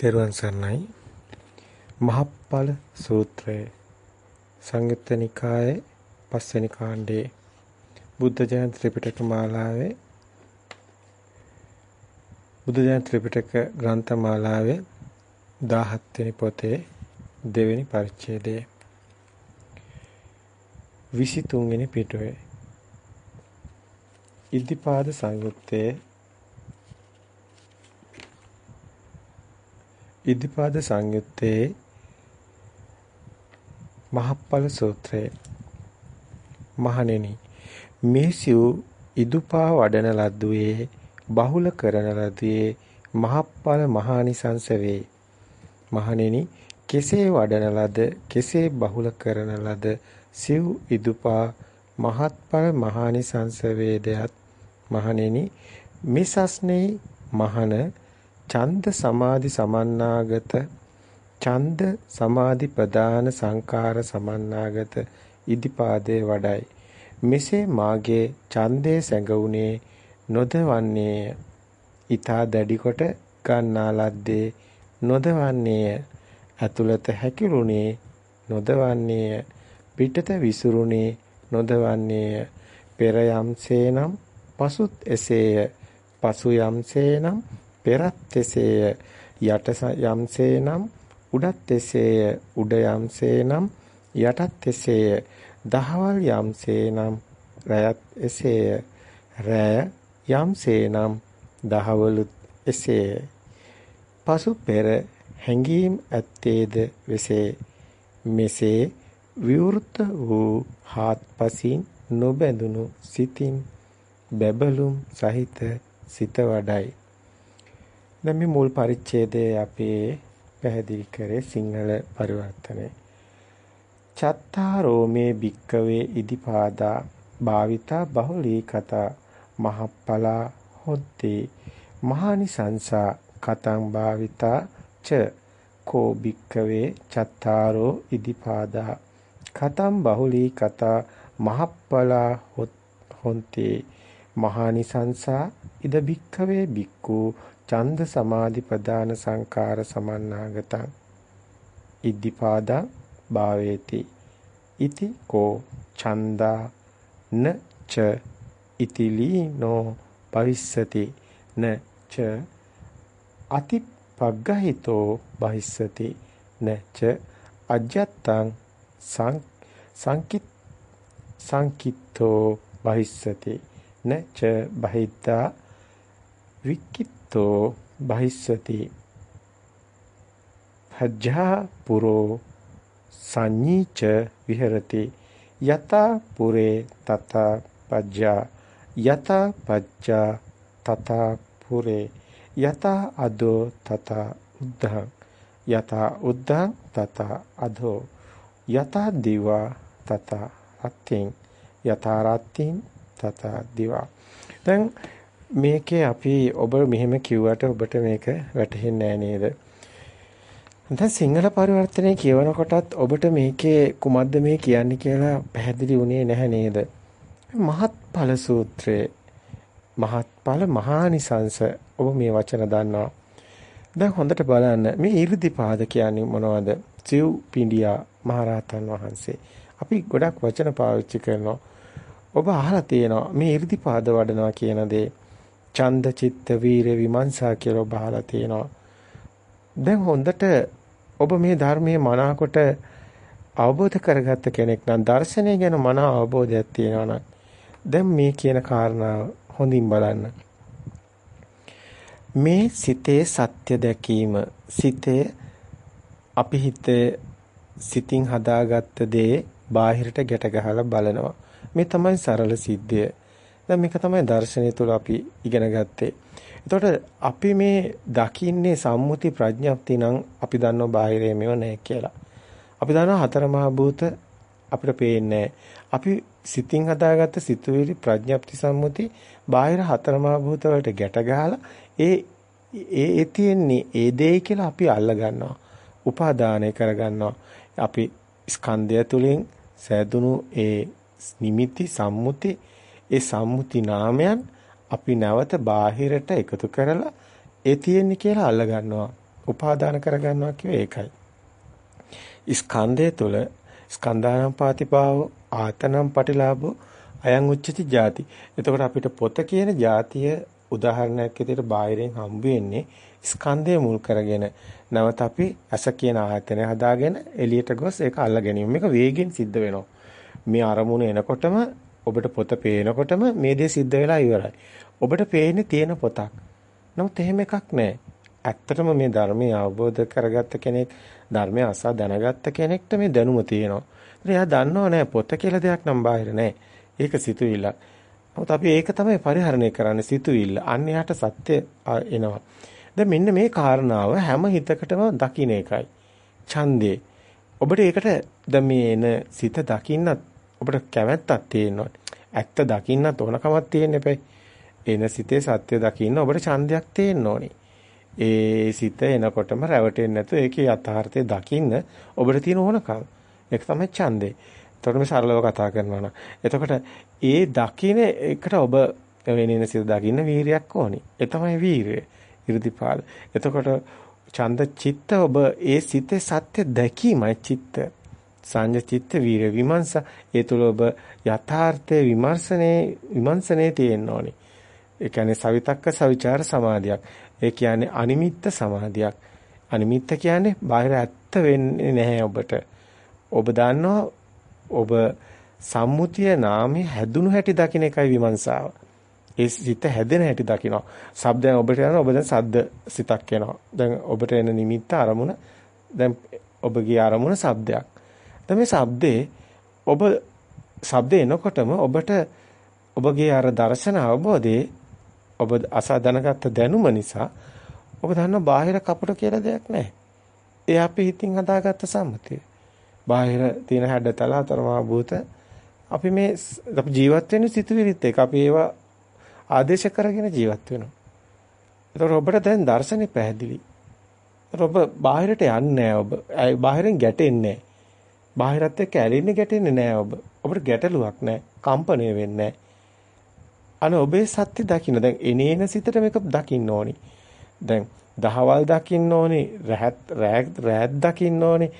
තෙරුවන් සරණයි. මහප්පල සූත්‍රය. සංයුත්ත නිකායේ පස්වෙනි කාණ්ඩයේ බුද්ධ ජයන්ති ත්‍රිපිටක මාලාවේ බුද්ධ ජයන්ති ත්‍රිපිටක ග්‍රන්ථ මාලාවේ 17 වෙනි පොතේ දෙවෙනි පරිච්ඡේදයේ. 23 වෙනි පිටුවේ. ඉද්ධිපාද සංයුත්තේ ඉදිපාද සංයුත්තේ මහප්පල සූත්‍රයේ. මහණෙනි මේ සිව් ඉදුපා වඩන ලද්දුවේ බහුල කරන ලද්දුවේ මහප්පල මහානිසංස වේ මහණෙනි කෙසේ වඩන ලද කෙසේ බහුල කරන ලද සිව් ඉදුපා මහත්ඵල මහානිසංස වේදයත් මහණෙනි මිසස්නේ මහන ඡන්ද සමාධි සමන්නාගත ඡන්ද සමාධි ප්‍රදාන සංකාර සමන්නාගත ඉදිපාදේ වඩයි. මෙසේ මාගේ ඡන්දේ සැඟුනේ නොදවන්නේය. ඊතා දැඩි කොට ගන්නා ලද්දේ නොදවන්නේය. ඇතුළත හැකිරුණේ නොදවන්නේය. පිටත විසුරුණේ නොදවන්නේය. පෙර යම්සේනම් පසුත් එසේය. පසු යම්සේනම් පෙරත් එසේය යට යම්සේනම් උඩත් එසේය උඩ යම්සේනම් යටත් එසේය දහවල් යම්සේනම් රැයත් එසේය රැය යම්සේනම් දහවලුත් එසේය පසු පෙර හැඟීම් ඇත්තේද වෙසේ මෙසේ විවෘත වූ හාත්පසින් නොබැඳුණු සිතින් බැබළුම් සහිත සිත වඩයි. දැන් මේ මුල් පරිච්ඡේදයේ අපි පැහැදිලි කරේ සිංහල පරිවර්තනය. චත්තාරෝ මේ භික්කවේ ඉදිපාදා භාවිතා බහුලී කතා මහප්පලා හොද්දී මහානිසංසා කතං භාවිතා ච කෝ භික්කවේ චත්තාරෝ ඉදිපාදා කතං බහුලී කතා මහප්පලා හොන්ති මහානිසංසා ඉද භික්කවේ භික්ඛු ඡන්ද සමාධි ප්‍රදාන සංකාර සමන්නාගතං. ඉද්ධිපාදං භාවේති. ඉති කෝ ඡන්දා න ච ඉතිලීනෝ භවිස්සති. න ච අතිපග්ගහිතෝ භවිස්සති. න ච අජත්තං සංකිත් සංකිත්තෝ භවිස්සති. න ච බහිද්දා වික්කිත් තෝ බහිස්සති භජ්ජා පුරෝ සංඤීච විහෙරති යතා පුරේ තතා පජ්ජා යතා පජ්ජා තතා පුරේ යතා අදෝ තතා උද්ධං යතා උද්ධං තතා අධෝ යතා දිවා තතා රත්තිං යතා රත්තිං තතා දිවා දැන් මේකේ අපි ඔබ මෙහෙම කිව්වට ඔබට මේක වැටහෙන්නේ නෑ නේද? දැන් සිංහල පරිවර්තනය කියවනකොටත් ඔබට මේකේ කුමක්ද මේ කියන්නේ කියලා පැහැදිලි වුණේ නැහැ නේද? මහත්ඵල සූත්‍රයේ මහත්ඵල මහානිසංස ඔබ මේ වචන දන්නවා. දැන් හොඳට බලන්න මේ 이르දිපාද කියන්නේ මොනවද? සිව් පිඬියා මහරහතන් වහන්සේ. අපි ගොඩක් වචන පාවිච්චි කරනවා. ඔබ අහලා තියෙනවා මේ 이르දිපාද වඩනවා කියන දේ. ඡන්ද චිත්ත වීර විමර්ශා කියලා බහලා තියෙනවා. දැන් හොඳට ඔබ මේ ධර්මයේ මනාකොට අවබෝධ කරගත්ත කෙනෙක් නම් දර්ශනය ගැන මනා අවබෝධයක් තියෙනවා නම් දැන් මේ කියන කාරණාව හොඳින් බලන්න. මේ සිතේ සත්‍ය දැකීම සිතේ අපි හිතේ සිතින් හදාගත්ත දේ බාහිරට ගැට ගහලා බලනවා. මේ තමයි සරල සිද්ධිය. දැන් මේක තමයි දර්ශනය තුළ අපි ඉගෙන ගත්තේ. එතකොට අපි මේ දකින්නේ සම්මුති ප්‍රඥප්ති නම් අපි දන්නවා බාහිරේ මේව නැහැ කියලා. අපි දන්නවා හතර මහා භූත අපිට පේන්නේ අපි සිතින් හදාගත්ත සිතුවිලි ප්‍රඥප්ති සම්මුති බාහිර හතර මහා භූත වලට ගැට ගහලා ඒ ඒ ඒ තියෙන්නේ ඒ දෙයි කියලා අපි අල්ල ගන්නවා. උපාදානය කරගන්නවා. අපි ස්කන්ධය තුලින් සෑදුණු ඒ නිමිති සම්මුති ඒ සම්මුති නාමයන් අපි නැවත බාහිරට එකතු කරලා ඒ තියෙන්නේ කියලා අල්ල ගන්නවා. උපාදාන කරගන්නවා කියේ ඒකයි. ස්කන්ධය තුළ ස්කන්ධානම් පාතිපාව ආතනම් පටිලාභෝ අයං උච්චති ಜಾති. එතකොට අපිට පොත කියන ಜಾතිය උදාහරණයක් විදිහට බාහිරින් හම්බ වෙන්නේ ස්කන්ධය මුල් කරගෙන නැවත අපි ඇස කියන ආයතනය හදාගෙන එළියට ගොස් ඒක අල්ල ගැනීම. මේක වේගෙන් සිද්ධ වෙනවා. මේ අරමුණ එනකොටම ඔබට පොත පේනකොටම මේ දේ සිද්ධ වෙලා ඉවරයි. ඔබට පේන්නේ තියෙන පොතක්. නමුත් එහෙම එකක් නැහැ. ඇත්තටම මේ ධර්මය අවබෝධ කරගත්ත කෙනෙක් ධර්මය අසා දැනගත්ත කෙනෙක්ට මේ දැනුම තියෙනවා. එයා දන්නව නෑ පොත කියලා දෙයක් නම් බාහිර නෑ. ඒක සිතුවිල්ලක්. නමුත් අපි ඒක තමයි පරිහරණය කරන්නේ සිතුවිල්ල. අන්න යට සත්‍ය එනවා. දැන් මෙන්න මේ කාරණාව හැම හිතකටම දකින්න එකයි. ඡන්දේ. ඔබට ඒකට දැන් මේ එන සිත දකින්නත් ඔබට කැමැත්තක් තියෙනවා. ඇත්ත දකින්නත් ඕනකමක් තියෙන්න එපයි. එන සිතේ සත්‍ය දකින්න ඔබට ඡන්දයක් තියෙන්න ඕනේ. ඒ සිත එනකොටම රැවටෙන්නේ නැතුව ඒකේ යථාර්ථය දකින්න ඔබට තියෙන ඕනකම. ඒක තමයි ඡන්දේ. එතකොට මේ සරලව කතා කරනවා නම්. එතකොට ඒ දකින්න එකට ඔබ වෙනින සිත දකින්න වීරියක් ඕනි. ඒ තමයි වීරිය. 이르දිපාද. එතකොට ඡන්ද චිත්ත ඔබ ඒ සිතේ සත්‍ය දැකීමයි චිත්ත. සංජ චිත්ත වීර විමර්ශ ඒ තුල ඔබ යථාර්ථයේ විමර්ශනේ විමර්ශනේ තියෙන්න ඕනි. ඒ කියන්නේ සවිතක්ක සවිචාර සමාධියක්. ඒ කියන්නේ අනිමිත්ත සමාධියක්. අනිමිත්ත කියන්නේ බාහිර ඇත්ත වෙන්නේ නැහැ ඔබට. ඔබ දන්නවා ඔබ සම්මුතිය නාමයේ හැදුණු හැටි දකින්න එකයි විමර්ශාව. ඒ සිත හැදෙන හැටි දකිනවා. ශබ්දයෙන් ඔබට යනවා ඔබ දැන් සද්ද සිතක් එනවා. දැන් ඔබට එන නිමිත්ත අරමුණ දැන් ඔබගේ අරමුණ ශබ්දයක්. දැන් මේ ශබ්දේ ඔබ ශබ්ද එනකොටම ඔබට ඔබගේ අර දර්ශන අවබෝධයේ ඔබ අසා දැනගත්ත දැනුම නිසා ඔබ දන්නවා බාහිර කපට කියලා දෙයක් නැහැ. ඒ අපි හිතින් හදාගත්ත සම්මතිය. බාහිර තියෙන හැඩතල අතරමා භූත අපි මේ අපි ජීවත් වෙන්නේ සිතුවිලිත් එක්ක. අපි ඒවා ආදේශ කරගෙන ජීවත් වෙනවා. ඒතකොට ඔබට දැන් දර්ශනේ පැහැදිලි. ඔබ බාහිරට යන්නේ ඔබ. බාහිරින් ගැටෙන්නේ බාහිරත් එක්ක ඇලෙන්නේ ගැටෙන්නේ නැහැ ඔබ. ඔබට ගැටලුවක් නැහැ. කම්පණය වෙන්නේ නැහැ. අන ඔබේ සත්‍ය දකින්න. දැන් එනේන සිතට මේක දකින්න ඕනි. දැන් දහවල් දකින්න ඕනි, රැහත් රැත් දකින්න ඕනි.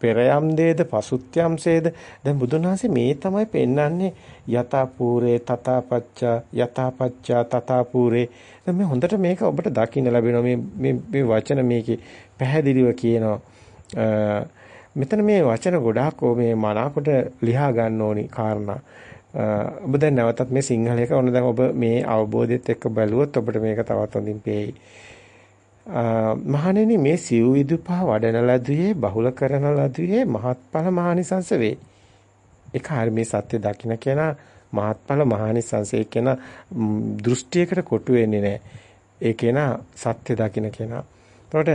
පෙරයම් දේද පසුත්‍යම් සේද දැන් බුදුන් වහන්සේ මේ තමයි පෙන්වන්නේ යතාපූරේ තථාපච්චා යතාපච්චා තථාපූරේ දැන් මේ හොඳට මේක ඔබට දකින්න ලැබෙනවා මේ මේ මේ වචන මේකේ පැහැදිලිව කියනවා මෙතන මේ වචන ගොඩාක් මේ මනාකොට ලියා ගන්න ඕනි කාරණා ඔබ දැන් නැවතත් මේ සිංහල එක ඔන්න දැන් ඔබ මේ අවබෝධයත් එක්ක බැලුවොත් ඔබට මේක තවත් හොඳින් පේයි. මහණෙනි මේ සිව් විදුපා වඩන ලදුවේ බහුල කරන ලදුවේ මහත්ඵල මහානිසංස වේ. ඒක හරිය මේ සත්‍ය දකින්න කෙනා මහත්ඵල මහානිසංස ඒ කෙනා දෘෂ්ටියකට කොටු වෙන්නේ නැහැ. ඒ කෙනා සත්‍ය දකින්න කෙනා. එතකොට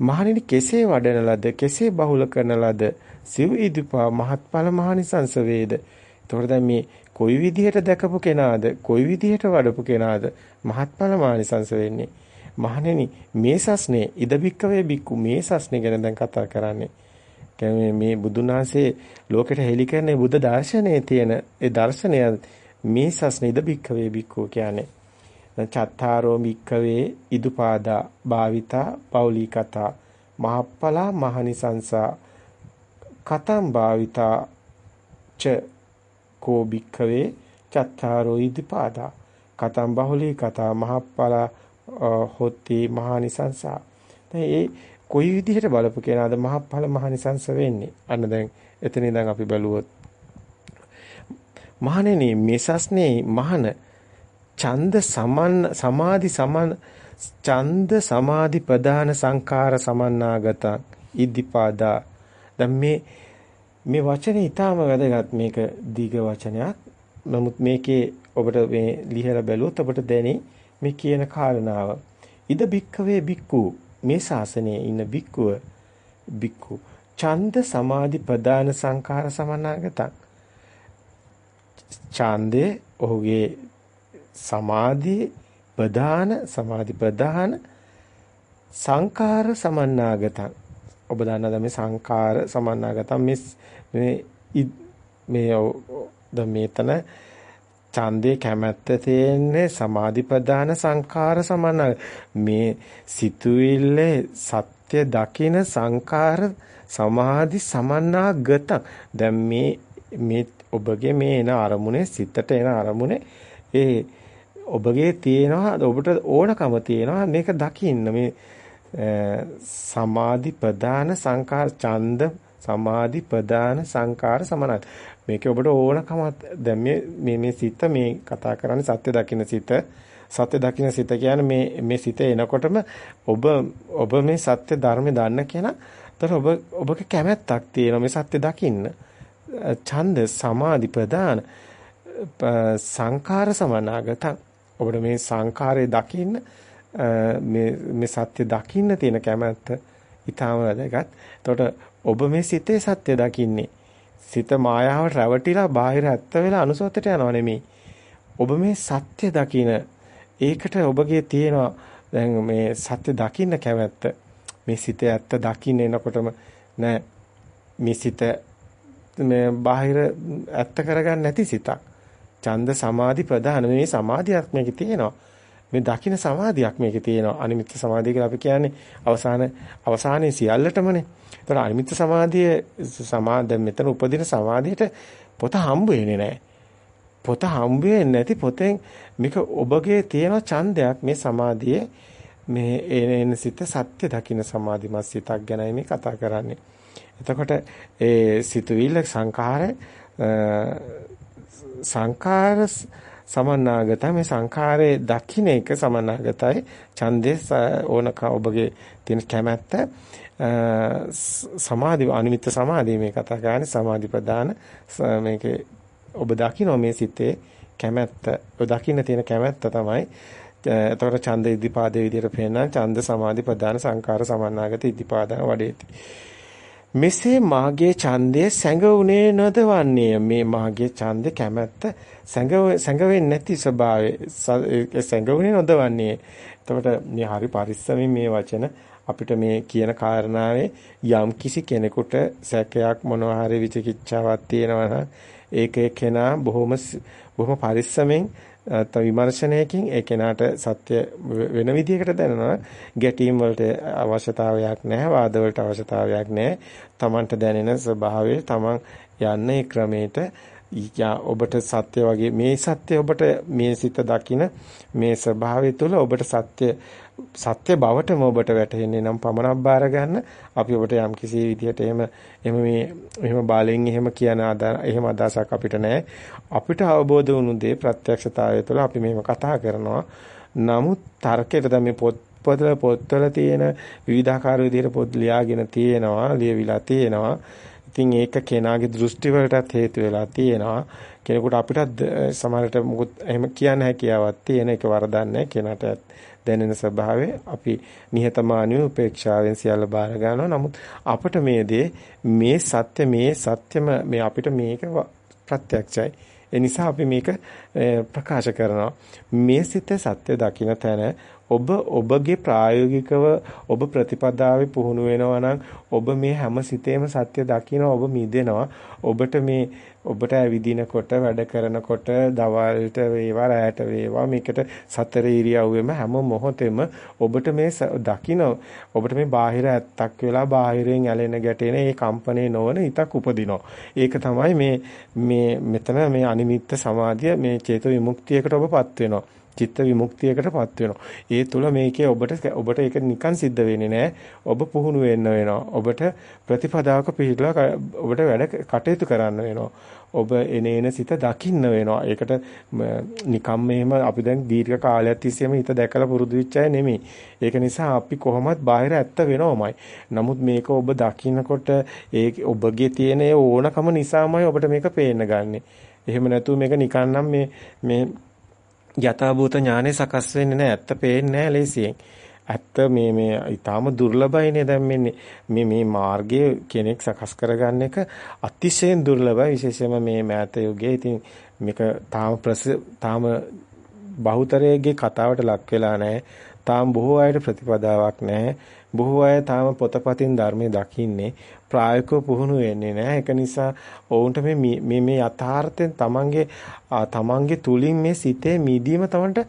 මහණෙනි කෙසේ වඩන ලද කෙසේ බහුල කරන ලද සිව් විදුපා මහත්ඵල මහානිසංස වේද? එතකොට දැන් මේ කොයි විදිහට දැකපු කෙනාද? කොයි විදිහට වඩපු කෙනාද මහත්ඵල මානිසංස වෙන්නේ? මහණෙනි මේ සස්නේ ඉදබික්කවේ බික්කු මේ සස්නේ ගැන දැන් කතා කරන්නේ. කියන්නේ මේ බුදුන් වහන්සේ ලෝකෙට හෙළි කරන්නේ බුද්ධ දර්ශනයේ තියෙන ඒ දර්ශනය මේ සස්නේ ඉදබික්කවේ බික්කු කියන්නේ. චත්තාරෝ බික්කවේ ඉදුපාදා භාවිතා පෞලී කතා මහප්පලා මහනිසංසා කතම් භාවිතා ච කෝ භික්ඛවේ චත්තාරෝ ඉදිපාදා කතම් බහුලී කතා මහප්පලා හොත්ති මහානිසංසා. දැන් ඒ කොයි විදිහට බලපු කෙනාද මහප්පල මහානිසංස වෙන්නේ? අන්න දැන් එතන ඉඳන් අපි බැලුවොත්. මහණෙනි මෙසස්නේ මහන ඡන්ද සමන් සමාධි සමන් ඡන්ද සමාධි ප්‍රධාන සංඛාර සමන්නාගත ඉදිපාදා දැන් මේ මේ වචනේ ඊටාම වැදගත් මේක දීඝ වචනයක්. නමුත් මේකේ ඔබට මේ ලිහලා බැලුවොත් ඔබට දැනේ මේ කියන කාරණාව. ඉද බික්කවේ බික්කු මේ ශාසනයේ ඉන්න බික්කුව බික්කු ඡන්ද සමාධි ප්‍රදාන සංඛාර සමනාගතක්. ඡන්දේ ඔහුගේ සමාධි ප්‍රදාන සමාධි ප්‍රදාන සංඛාර සමන්නාගතක් ඔබ දන්නා මේ සංඛාර සමන්නාගතම් මේ මේ මේ දැන් මේතන ඡන්දේ කැමැත්ත තියෙන්නේ සමාධි ප්‍රදාන සංඛාර සමන මේ සිතුවිල්ලේ සත්‍ය දකින සංඛාර සමාධි සමන්නාගත. දැන් මේ මේ ඔබගේ මේ එන අරමුණේ සිතට එන අරමුණේ ඒ ඔබගේ තියෙනවා ඔබට ඕනකම තියෙනවා. මේක දකින්න මේ සමාධි ප්‍රදාන සංකාර ඡන්ද සමාධි ප්‍රදාන සංකාර සමනයි. මේකේ ඔබට ඕනකම දැන් මේ මේ සිත මේ කතා කරන්නේ සත්‍ය දකින්න සිත. සත්‍ය දකින්න සිත කියන්නේ මේ මේ සිත එනකොටම ඔබ ඔබ මේ සත්‍ය ධර්ම දන්න කෙනා. තර ඔබ ඔබගේ කැමැත්තක් තියෙනවා මේ සත්‍ය දකින්න. ඡන්ද සමාධි ප්‍රදාන සංඛාර සමනාගතං. ඔබට මේ සංඛාරය දකින්න මේ මේ සත්‍ය දකින්න තියෙන කැමැත්ත ඊටම වැදගත්. එතකොට ඔබ මේ සිතේ සත්‍ය දකින්නේ සිත මායාවට රැවටිලා බාහිර ඇත්ත වෙලා අනුසෝතට යනව නෙමෙයි. ඔබ මේ සත්‍ය දකින ඒකට ඔබගේ තියෙන දැන් මේ සත්‍ය දකින්න කැමැත්ත මේ සිතේ ඇත්ත දකින්න එනකොටම නෑ මේ සිත මේ බාහිර ඇත්ත කරගන්න නැති සිතක්. ඡන්ද සමාධි ප්‍රධාන මේ සමාධියක් මේකේ තියෙනවා. මේ දකින්න සමාධියක් මේකේ තියෙනවා. අනිමිත්ත සමාධිය කියලා අපි කියන්නේ අවසාන අවසානයේ සියල්ලටමනේ. ඒතර අනිමිත්ත සමාධිය සමාද මෙතන උපදින සමාධියට පොත හම්බ වෙන්නේ නැහැ. පොත හම්බ වෙන්නේ නැති පොතෙන් මේක ඔබගේ තියෙන ඡන්දයක් මේ සමාධියේ මේ එන සිත සත්‍ය දකින්න සමාධිමත් සිතක් ගැනයි මේ කතා කරන්නේ. එතකොට ඒ සිතුවිල්ල සංඛාර සංඛාර සමන්නාගත මේ සංඛාරයේ දකින්න එක සමන්නාගතයි. ඡන්දේ ඕනක ඔබගේ තියෙන කැමැත්ත සමාධි අනිමිත්ත සමාධිය මේ කතා කරන්නේ සමාධි ප්‍රදාන මේකේ ඔබ දකින්න මේ සිතේ කැමැත්ත ඔය දකින්න තියෙන කැමැත්ත තමයි එතකොට ඡන්ද ඉදිපාදේ විදිහට පේනවා ඡන්ද සමාධි ප්‍රදාන සංකාර සමන්නාගත ඉදිපාදන වඩේති. මෙසේ මාගේ ඡන්දය සැඟුනේ නොදවන්නේ. මේ මාගේ ඡන්දේ කැමැත්ත සැඟ සැඟවෙන්නේ නැති ස්වභාවය සැඟුනේ නොදවන්නේ. එතකොට මේ හරි පරිස්සමින් මේ වචන අපිට මේ කියන කාරණාවේ යම් කිසි කෙනෙකුට සැකයක් මොනවා හරි විචිකිච්ඡාවක් තියෙනවා නම් ඒක කෙනා බොහොම බොහොම පරිස්සමෙන් විමර්ශනයකින් ඒ කෙනාට සත්‍ය වෙන විදිහකට දැනනවා. ගැටීම් වලට අවශ්‍යතාවයක් නැහැ වාද වලට අවශ්‍යතාවයක් නැහැ. Tamanට දැනෙන ස්වභාවය Taman යන්නේ ක්‍රමයට ඔබට සත්‍ය වගේ මේ සත්‍ය ඔබට මේ සිත දකින මේ ස්වභාවය තුළ ඔබට සත්‍ය සත්‍ය බවටම ඔබට වැටහෙන්නේ නම් පමණක් බාර ගන්න. අපි ඔබට යම් කිසි විදිහට එහෙම එහෙම මේ එහෙම බාලෙන් එහෙම කියන එහෙම අදහසක් අපිට නැහැ. අපිට අවබෝධ වුණු දේ ප්‍රත්‍යක්ෂතාවය තුළ අපි මෙහෙම කතා කරනවා. නමුත් තර්කයට දැන් මේ පොත් පොතල පොත්වල තියෙන විවිධාකාර විදිහට පොත් ලියාගෙන තියෙනවා ලියවිලා තියෙනවා. ඉතින් ඒක කෙනාගේ දෘෂ්ටි වලටත් හේතු වෙලා තියෙනවා කෙනෙකුට අපිටත් සමහරට මොකද එහෙම කියන්න හැකියාවක් තියෙන එක වරදක් නැහැ කෙනාට දැනෙන ස්වභාවය අපි නිහතමානීව උපේක්ෂාවෙන් සියල්ල බාර ගන්නවා. නමුත් අපිට මේ දේ මේ සත්‍ය මේ සත්‍යම මේ අපිට මේක ප්‍රත්‍යක්ෂයි. ඒ නිසා අපි මේක ප්‍රකාශ කරනවා. මේ සිත සත්‍ය දකින්න තැන ඔබ ඔබගේ ප්‍රායෝගිකව ඔබ ප්‍රතිපදාවේ පුහුණු වෙනවා නම් ඔබ මේ හැම සිතේම සත්‍ය දකින්න ඔබ මිදෙනවා. ඔබට මේ ඔබට ඇවිදිනකොට වැඩ කරනකොට දවල්ට වේවා රැයට වේවා මේකට සතර ඉරියව්වෙම හැම මොහොතෙම ඔබට මේ දකින්න ඔබට මේ බාහිර ඇත්තක් වෙලා බාහිරෙන් ඇලෙන ගැටෙන ඒ කම්පණේ නොවන හිතක් උපදිනවා. ඒක තමයි මේ මේ මෙතන මේ අනිමිත්ත සමාධිය මේ චේතෝ විමුක්තියකට ඔබපත් වෙනවා. චිත්ත විමුක්තියකටපත් වෙනවා. ඒ තුල මේකේ ඔබට ඔබට ඒක නිකන් සිද්ධ වෙන්නේ නැහැ. ඔබ පුහුණු වෙන්න වෙනවා. ඔබට ප්‍රතිපදාවක පිළිලා ඔබට වැඩ කටයුතු කරන්න වෙනවා. ඔබ එන එන සිත දකින්න වෙනවා. ඒකට නිකම් මෙහෙම අපි දැන් දීර්ඝ කාලයක් තිස්සේම හිත දැකලා පුරුදු වෙච්ච අය නෙමෙයි. ඒක නිසා අපි කොහොමත් බාහිර ඇත්ත වෙනවමයි. නමුත් මේක ඔබ දකින්නකොට ඒ ඔබගේ තියෙන ඕනකම නිසාමයි ඔබට මේක පේන්න ගන්නෙ. එහෙම නැතුව මේක නිකන් නම් මේ මේ යථාභූත ඥානෙ සකස් වෙන්නේ නැහැ. ඇත්ත පේන්නේ නැහැ ලේසියෙන්. ඇත්ත මේ මේ ඊටාම දුර්ලභයිනේ දැන් මෙන්නේ මේ මේ මාර්ගයේ කෙනෙක් සකස් කරගන්න එක අතිශයින් දුර්ලභයි විශේෂයෙන්ම මේ මෑත යුගයේ ඉතින් මේක තාම තාම බහුතරයේ කතාවට ලක් වෙලා නැහැ තාම බොහෝ අයට ප්‍රතිපදාවක් නැහැ. බොහෝ අය තාම පොතපතින් ධර්මයේ දකින්නේ ප්‍රායෝගිකව පුහුණු වෙන්නේ නැහැ. ඒක නිසා ඔවුන්ට මේ මේ මේ යථාර්ථයෙන් තමන්ගේ තමන්ගේ තුලින් මේ සිතේ මිදීම තමන්ට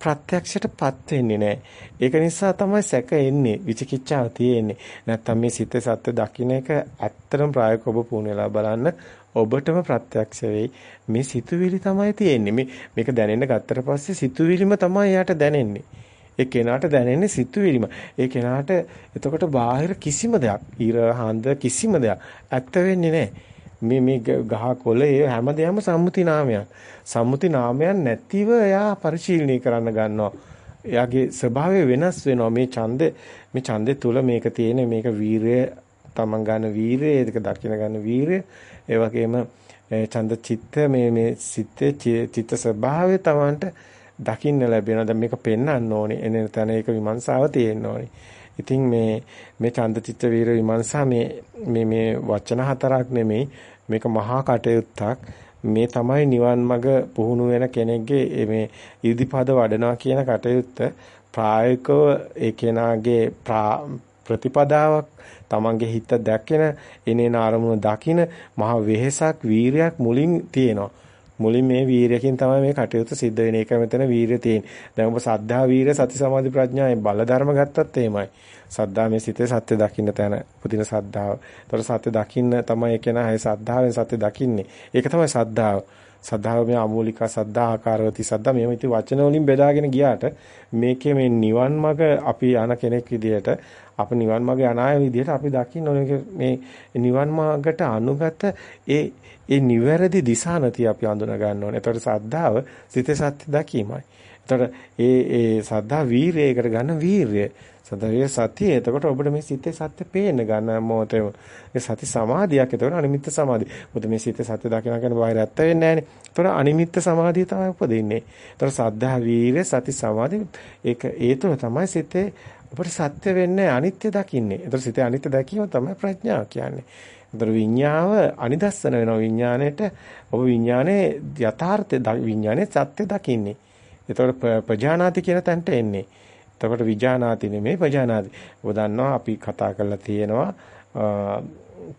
ප්‍රත්‍යක්ෂයටපත් වෙන්නේ නැහැ. ඒක නිසා තමයි සැක එන්නේ, විචිකිච්ඡාව තියෙන්නේ. නැත්තම් මේ සිත සත්‍ය දකින්න එක ඇත්තටම ප්‍රායෝගිකව ඔබ පුණේලා බලන්න ඔබටම ප්‍රත්‍යක්ෂ වෙයි. මේ සිතුවිලි තමයි තියෙන්නේ. මේ මේක දැනෙන්න ගත්තට පස්සේ සිතුවිලිම තමයි යාට දැනෙන්නේ. ඒ කෙනාට දැනෙන්නේ සිතුවිලිම. ඒ කෙනාට එතකොට බාහිර කිසිම දෙයක්, ඊර හඳ කිසිම දෙයක් ඇත්ත වෙන්නේ නැහැ. මේ මේ ගහ කොළ ඒ හැමදේම සම්මුති නාමයක්. සම්මුති නාමයක් නැතිව එයා පරිශීලනය කරන්න ගන්නවා. එයාගේ ස්වභාවය වෙනස් වෙනවා. මේ ඡන්දේ මේ ඡන්දේ තුල මේක තියෙන මේක වීරය තමන් ගන්න වීරය ඒක දකින්න ගන්න වීරය ඒ වගේම ඡන්ද චිත්ත මේ මේ සිත්තේ චිත්ත ස්වභාවය තමන්ට දකින්න ලැබෙනවා. දැන් මේක පෙන්වන්න ඕනේ. එන තැන ඒක විමර්ශාව තියෙන්න ඕනේ. ඉතින් මේ මේ ඡන්ද චිත්ත වීර විමර්ශා මේ මේ මේ වචන හතරක් නෙමෙයි. මේක මහා කටයුත්තක්. මේ තමයි නිවන් මඟ පුහුණු වෙන කෙනෙක්ගේ මේ ඉර්ධිපද වඩනවා කියන කටයුත්ත ප්‍රායෝගිකව ඒ කෙනාගේ ප්‍රතිපදාවක් තමන්ගේ හිත දැකෙන එනේන අරමුණ දකින මහ වෙහෙසක් වීරයක් මුලින් තියෙනවා මුලින් මේ වීරයකින් තමයි මේ කටයුතු සිද්ධ වෙන්නේ. ඒක මෙතන වීරය තියෙන්නේ. දැන් ඔබ සද්ධා වීර සති සමාධි ප්‍රඥා මේ බල ධර්ම ගත්තත් එහෙමයි. සද්ධා මේ සිතේ සත්‍ය දකින්න තැන උපදින සද්ධාව. ඒතර සත්‍ය දකින්න තමයි ඒ කෙනා ඒ සද්ධාවෙන් සත්‍ය දකින්නේ. ඒක තමයි සද්ධාව. සද්ධාව මේ අමූලික සද්ධා ආකාරවති සද්ධා මේව ඉති වචන වලින් බෙදාගෙන ගියාට මේකේ මේ නිවන් මඟ අපි යන කෙනෙක් විදිහට අප නිවන් මඟ යන අය විදිහට අපි දකින්න ඕනේ මේ නිවන් මාර්ගට අනුගත ඒ ඒ නිවැරදි දිශානතිය අපි අඳුන ගන්න ඕනේ. එතකොට සද්ධාව සිතේ සත්‍ය දකීමයි. එතකොට ඒ ඒ සද්ධා වීරයකට ගන්න වීරය. සදරිය සතිය. එතකොට ඔබට මේ සිතේ සත්‍ය පේන්න ගන්න මොහොතේම. මේ සති සමාධියක්. එතකොට අනිමිත්ත සමාධිය. මොකද මේ සිතේ සත්‍ය දකිනවා කියන්නේ බාහිර ඇත්ත වෙන්නේ නැහනේ. එතකොට අනිමිත්ත සමාධිය තමයි උපදින්නේ. එතකොට සද්ධා වීරය සති සමාධි ඒක ඒ තුළ තමයි සිතේ ඔබට සත්‍ය වෙන්නේ අනිත්‍ය දකින්නේ. එතකොට සිතේ අනිත්‍ය දැකීම තමයි ප්‍රඥාව කියන්නේ. එතකොට විඤ්ඤාව අනිදස්සන වෙනවා විඤ්ඤාණයට ඔබ විඤ්ඤාණයේ යථාර්ථය විඤ්ඤාණයේ සත්‍ය දකින්නේ. එතකොට ප්‍රජානාති කියන තැනට එන්නේ. එතකොට විජානාති නෙමෙයි ප්‍රජානාති. ඔබ දන්නවා අපි කතා කරලා තියෙනවා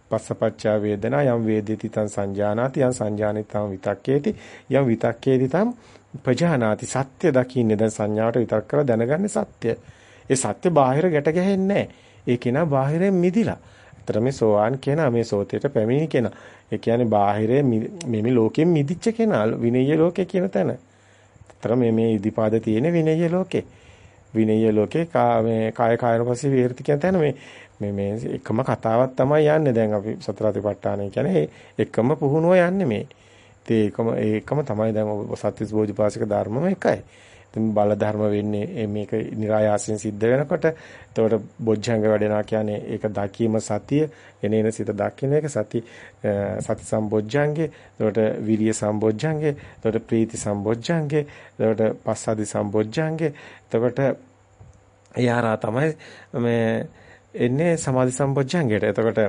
පස්සපච්චා වේදනා යම් වේදේති තං සංජානාති යම් සංජානිත තං විතක්කේති යම් විතක්කේති තං ප්‍රජානාති සත්‍ය දකින්නේ දැන් සංඥාවට විතක් කරලා දැනගන්නේ සත්‍ය. ඒ සත්‍ය බාහිර ගැට ගැහෙන්නේ නැහැ. ඒ කෙනා බාහිරෙන් මිදිලා. ඇත්තට මේ සෝවාන් කෙනා මේ සෝතයට පැමිණි කෙනා. ඒ කියන්නේ බාහිරේ මේ ලෝකෙන් මිදිච්ච කෙනා විනය ලෝකේ කියන තැන. ඇත්තට මේ මේ ඉදිපාද තියෙන විනය ලෝකේ. විනය ලෝකේ කා මේ කාය කායන පස්සේ විහෙරති කියන තැන මේ මේ මේ එකම කතාවක් තමයි යන්නේ දැන් අපි සතරාතිපට්ඨානය කියන්නේ එකම පුහුණුව යන්නේ මේ. ඉතින් ඒකම ඒකම තමයි දැන් ඔබ සත්‍විස් බෝධිපාසික ධර්මම එකයි. ඉතින් බල ධර්ම වෙන්නේ මේක નિરાයාසයෙන් සිද්ධ වෙනකොට එතකොට බොජ්ජංග වැඩෙනවා කියන්නේ ඒක දකීම සතිය එනේන සිත දකින්න එක සති සති සම්බොජ්ජංගේ එතකොට විරිය සම්බොජ්ජංගේ එතකොට ප්‍රීති සම්බොජ්ජංගේ එතකොට පස්සද්ධි සම්බොජ්ජංගේ එතකොට එයාරා තමයි මේ එන්නේ සමාධි සම්බොජ්ජංගයට එතකොට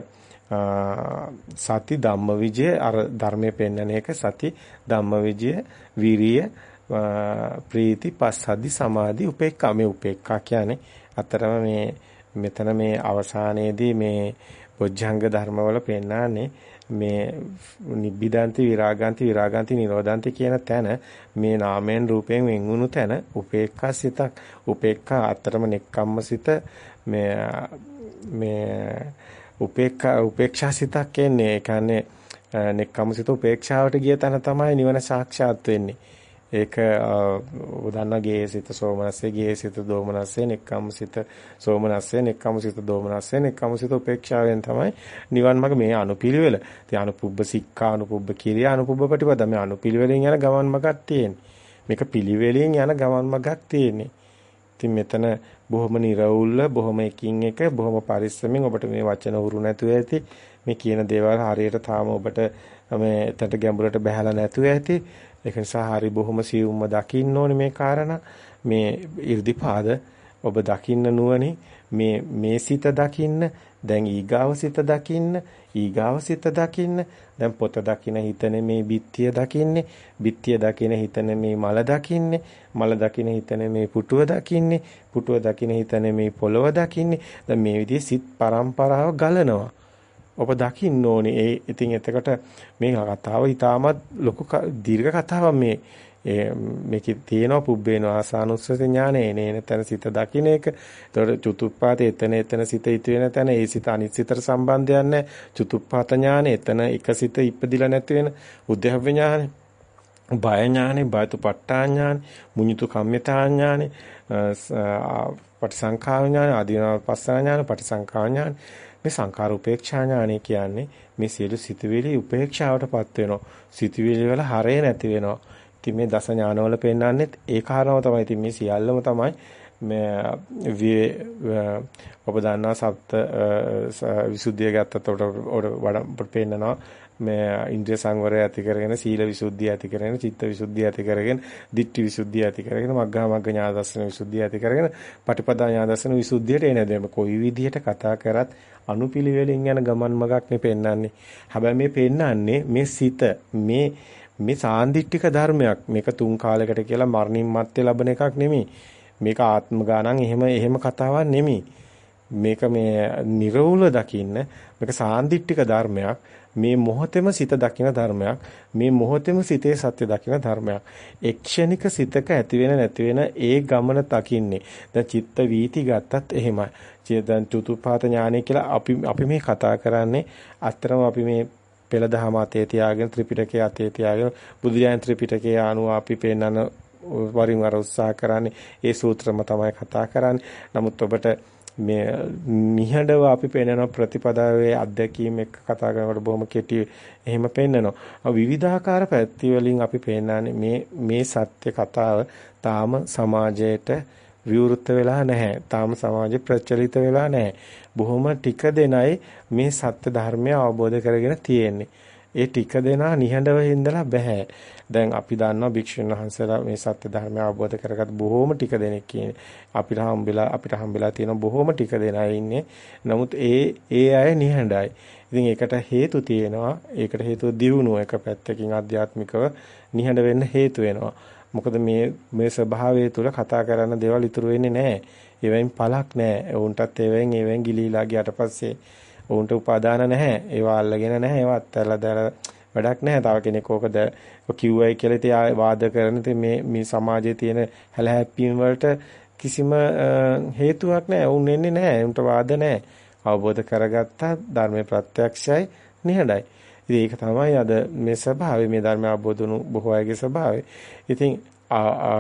සති ධම්මවිජය අර ධර්මයේ පෙන්වන එක සති ධම්මවිජය විරිය ප්‍රීති පස්සද්ධි සමාධි උපේක්ඛා. මේ උපේක්ඛා කියන්නේ අතරම මේ මෙතන මේ අවසානයේදී මේ බොජ්ජංග ධර්මවල පෙන්නන්නේ මේ නිබ්බිදාන්ති විරාගාන්ති විරාගාන්ති නිරෝධාන්ති කියන තැන මේ නාමයෙන් රූපයෙන් වෙන්වුණු තැන උපේක්ඛා සිතක්. උපේක්ඛා අතරම නෙක්කම්ම සිත මේ මේ උපේක්ඛා උපේක්ෂා සිතක් කියන්නේ ඒ කියන්නේ නෙක්කම්ම සිත උපේක්ෂාවට ගිය තැන තමයි නිවන සාක්ෂාත් වෙන්නේ. ඒක උදන්න ගේසිත සෝමනස්සේ ගේසිත දෝමනස්සේ නෙක්ඛම්සිත සෝමනස්සේ නෙක්ඛම්සිත දෝමනස්සේ නෙක්ඛම්සිත උපේක්ෂාවෙන් තමයි නිවන් මාර්ග මේ අනුපිළිවෙල. ඉතින් අනුපුබ්බ සික්ඛා අනුපුබ්බ කිරියා අනුපුබ්බ ප්‍රතිපද මේ අනුපිළිවෙලෙන් යන ගමන් මගක් තියෙන්නේ. මේක පිළිවෙලෙන් යන ගමන් මගක් තියෙන්නේ. ඉතින් මෙතන බොහොම නිර්වුල්ල බොහොම එකින් එක බොහොම පරිස්සමෙන් ඔබට මේ වචන උරු නැතුව ඇති මේ කියන දේවල් හරියට තාම ඔබට මේ එතනට ගැඹුරට බහැලා නැතුව ඇති ඒක නිසා හරි බොහොම සියුම්ම දකින්න ඕනේ මේ කාරණා. මේ 이르දිපාද ඔබ දකින්න නුවණින් මේ මේ සිත දකින්න දැන් ඊගාව සිත දකින්න ඊගාව සිත දකින්න. දැන් පොත දකින හිත නෙමේ බිත්තිය දකින්නේ බිත්තිය දකින හිත නෙමේ මල දකින්නේ මල දකින හිත නෙමේ පුටුව දකින්නේ පුටුව දකින හිත නෙමේ පොළව දකින්නේ. දැන් මේ විදිහේ සිත් පරම්පරාව ගලනවා. ඔබ දකින්න ඕනේ ඒ ඉතින් එතකොට මේ කතාව ඊටමත් ලොකු දීර්ඝ කතාවක් මේ මේකේ තියෙනවා පුබ්බේන ආසානුස්සති ඥානෙ එනේන තැන සිත දකින්න එක. ඒතකොට චුතුප්පාත එතන එතන සිත ඉති වෙන තැන ඒ සිත අනිත් සිතට සම්බන්ධයක් නැහැ. චුතුප්පාත ඥානෙ එතන එක සිත ඉපදිලා නැති වෙන උද්‍යහව ඥානෙ. බය ඥානෙ, බයතුපට්ඨා ඥානෙ, මුඤ්ඤුතු කම්මිතා ඥානෙ, පටිසංඛා ඥානෙ, ආදීනව පස්සන ඥානෙ, පටිසංඛා ඥානෙ. මේ සංකාර උපේක්ෂා ඥානෙ කියන්නේ මේ සියලු සිතුවිලි උපේක්ෂාවටපත් වෙනවා. සිතුවිලි වල හරය නැති වෙනවා. ඉතින් මේ දස ඥානවල පෙන්වන්නෙත් ඒ කාරණාව තමයි. ඉතින් මේ සියල්ලම තමයි මේ ඔබ දන්නා සප්ත විසුද්ධිය ගත්තත් උඩ වඩ පෙන්නනවා මේ ඉන්ද්‍රිය සංවරය ඇති කරගෙන සීල විසුද්ධිය ඇති කරගෙන චිත්ත විසුද්ධිය ඇති කරගෙන ditthi විසුද්ධිය ඇති කරගෙන මග්ගා මග්ග ඥාන දර්ශන විසුද්ධිය ඇති කරගෙන පටිපදා ඥාන දර්ශන විසුද්ධියට එනද මේ කොයි විදිහට කතා කරත් අනුපිළිවෙලින් යන ගමන් මගක් නේ පෙන්වන්නේ හැබැයි මේ පෙන්වන්නේ මේ සිත මේ මේ සාන්දිටික ධර්මයක්. මේක තුන් කාලයකට කියලා මරණින් මත්තේ ලබන එකක් නෙමෙයි. මේක ආත්ම ගානන් එහෙම එහෙම කතාවක් නෙමෙයි. මේක මේ නිර්වුල දකින්න මේක සාන්දිටික ධර්මයක්. මේ මොහොතෙම සිත දකින ධර්මයක්. මේ මොහොතෙම සිතේ සත්‍ය දකින ධර්මයක්. එක්ෂණික සිතක ඇති වෙන නැති වෙන ඒ ගමන දකින්නේ. දැන් චිත්ත වීති ගත්තත් එහෙමයි. දැන් චතුපාත ඥානය කියලා අපි අපි මේ කතා කරන්නේ අත්‍තරම අපි මේ පෙළ දහම අතේ තියාගෙන ත්‍රිපිටකයේ අතේ තියාගෙන බුදුජාන ත්‍රිපිටකයේ අනුව අපි පෙන්වන වරින් වර උත්සාහ කරන්නේ ඒ සූත්‍රම තමයි කතා කරන්නේ. නමුත් ඔබට මේ නිහඬව අපි පෙන්වන ප්‍රතිපදාවේ අත්දැකීම් එක්ක කතා කරනකොට බොහොම කෙටි එහෙම පෙන්වනවා. විවිධාකාර පැති වලින් අපි පෙන්වන්නේ මේ මේ සත්‍ය කතාව තාම සමාජයට විවෘත වෙලා නැහැ. තාම සමාජෙ ප්‍රචලිත වෙලා නැහැ. බොහොම ටික දෙනයි මේ සත්‍ය ධර්මය අවබෝධ කරගෙන තියෙන්නේ. ඒ ටික දෙනා නිහඬව හින්දලා බෑ. දැන් අපි දන්නවා භික්ෂුන් වහන්සේලා මේ සත්‍ය ධර්මය අවබෝධ කරගත් බොහොම ටික දෙනෙක් කියන්නේ. අපිට හම්බෙලා අපිට හම්බෙලා තියෙන බොහොම ටික දෙනා ඉන්නේ. නමුත් ඒ ඒ අය නිහඬයි. ඉතින් ඒකට හේතු තියෙනවා. ඒකට හේතුව දියුණුව එක පැත්තකින් ආධ්‍යාත්මිකව නිහඬ වෙන්න හේතු වෙනවා. මොකද මේ මේ ස්වභාවය තුල කතා කරන්න දේවල් ඉතුරු වෙන්නේ නැහැ. ඒවෙන් පළක් නැහැ. උන්ටත් ඒවෙන් ඒවෙන් ගිලීලා ගියට පස්සේ උන්ට උපාදාන නැහැ. ඒවා අල්ලගෙන නැහැ. ඒවා අත්හැරලා දාලා වැඩක් නැහැ. තව කෙනෙක් ඕක කිව්වයි කියලා ඉතින් වාද කරන ඉතින් මේ මේ සමාජයේ තියෙන හැලහැප්පීම් වලට කිසිම හේතුවක් නැහැ. උන් එන්නේ නැහැ. උන්ට වාද නැහැ. අවබෝධ කරගත්තා ධර්මයේ ප්‍රත්‍යක්ෂයි නිහඬයි. ඉතින් ඒක තමයි අද මේ ස්වභාවය මේ ධර්ම අවබෝධ වුණු බොහෝ අයගේ ස්වභාවය. ඉතින්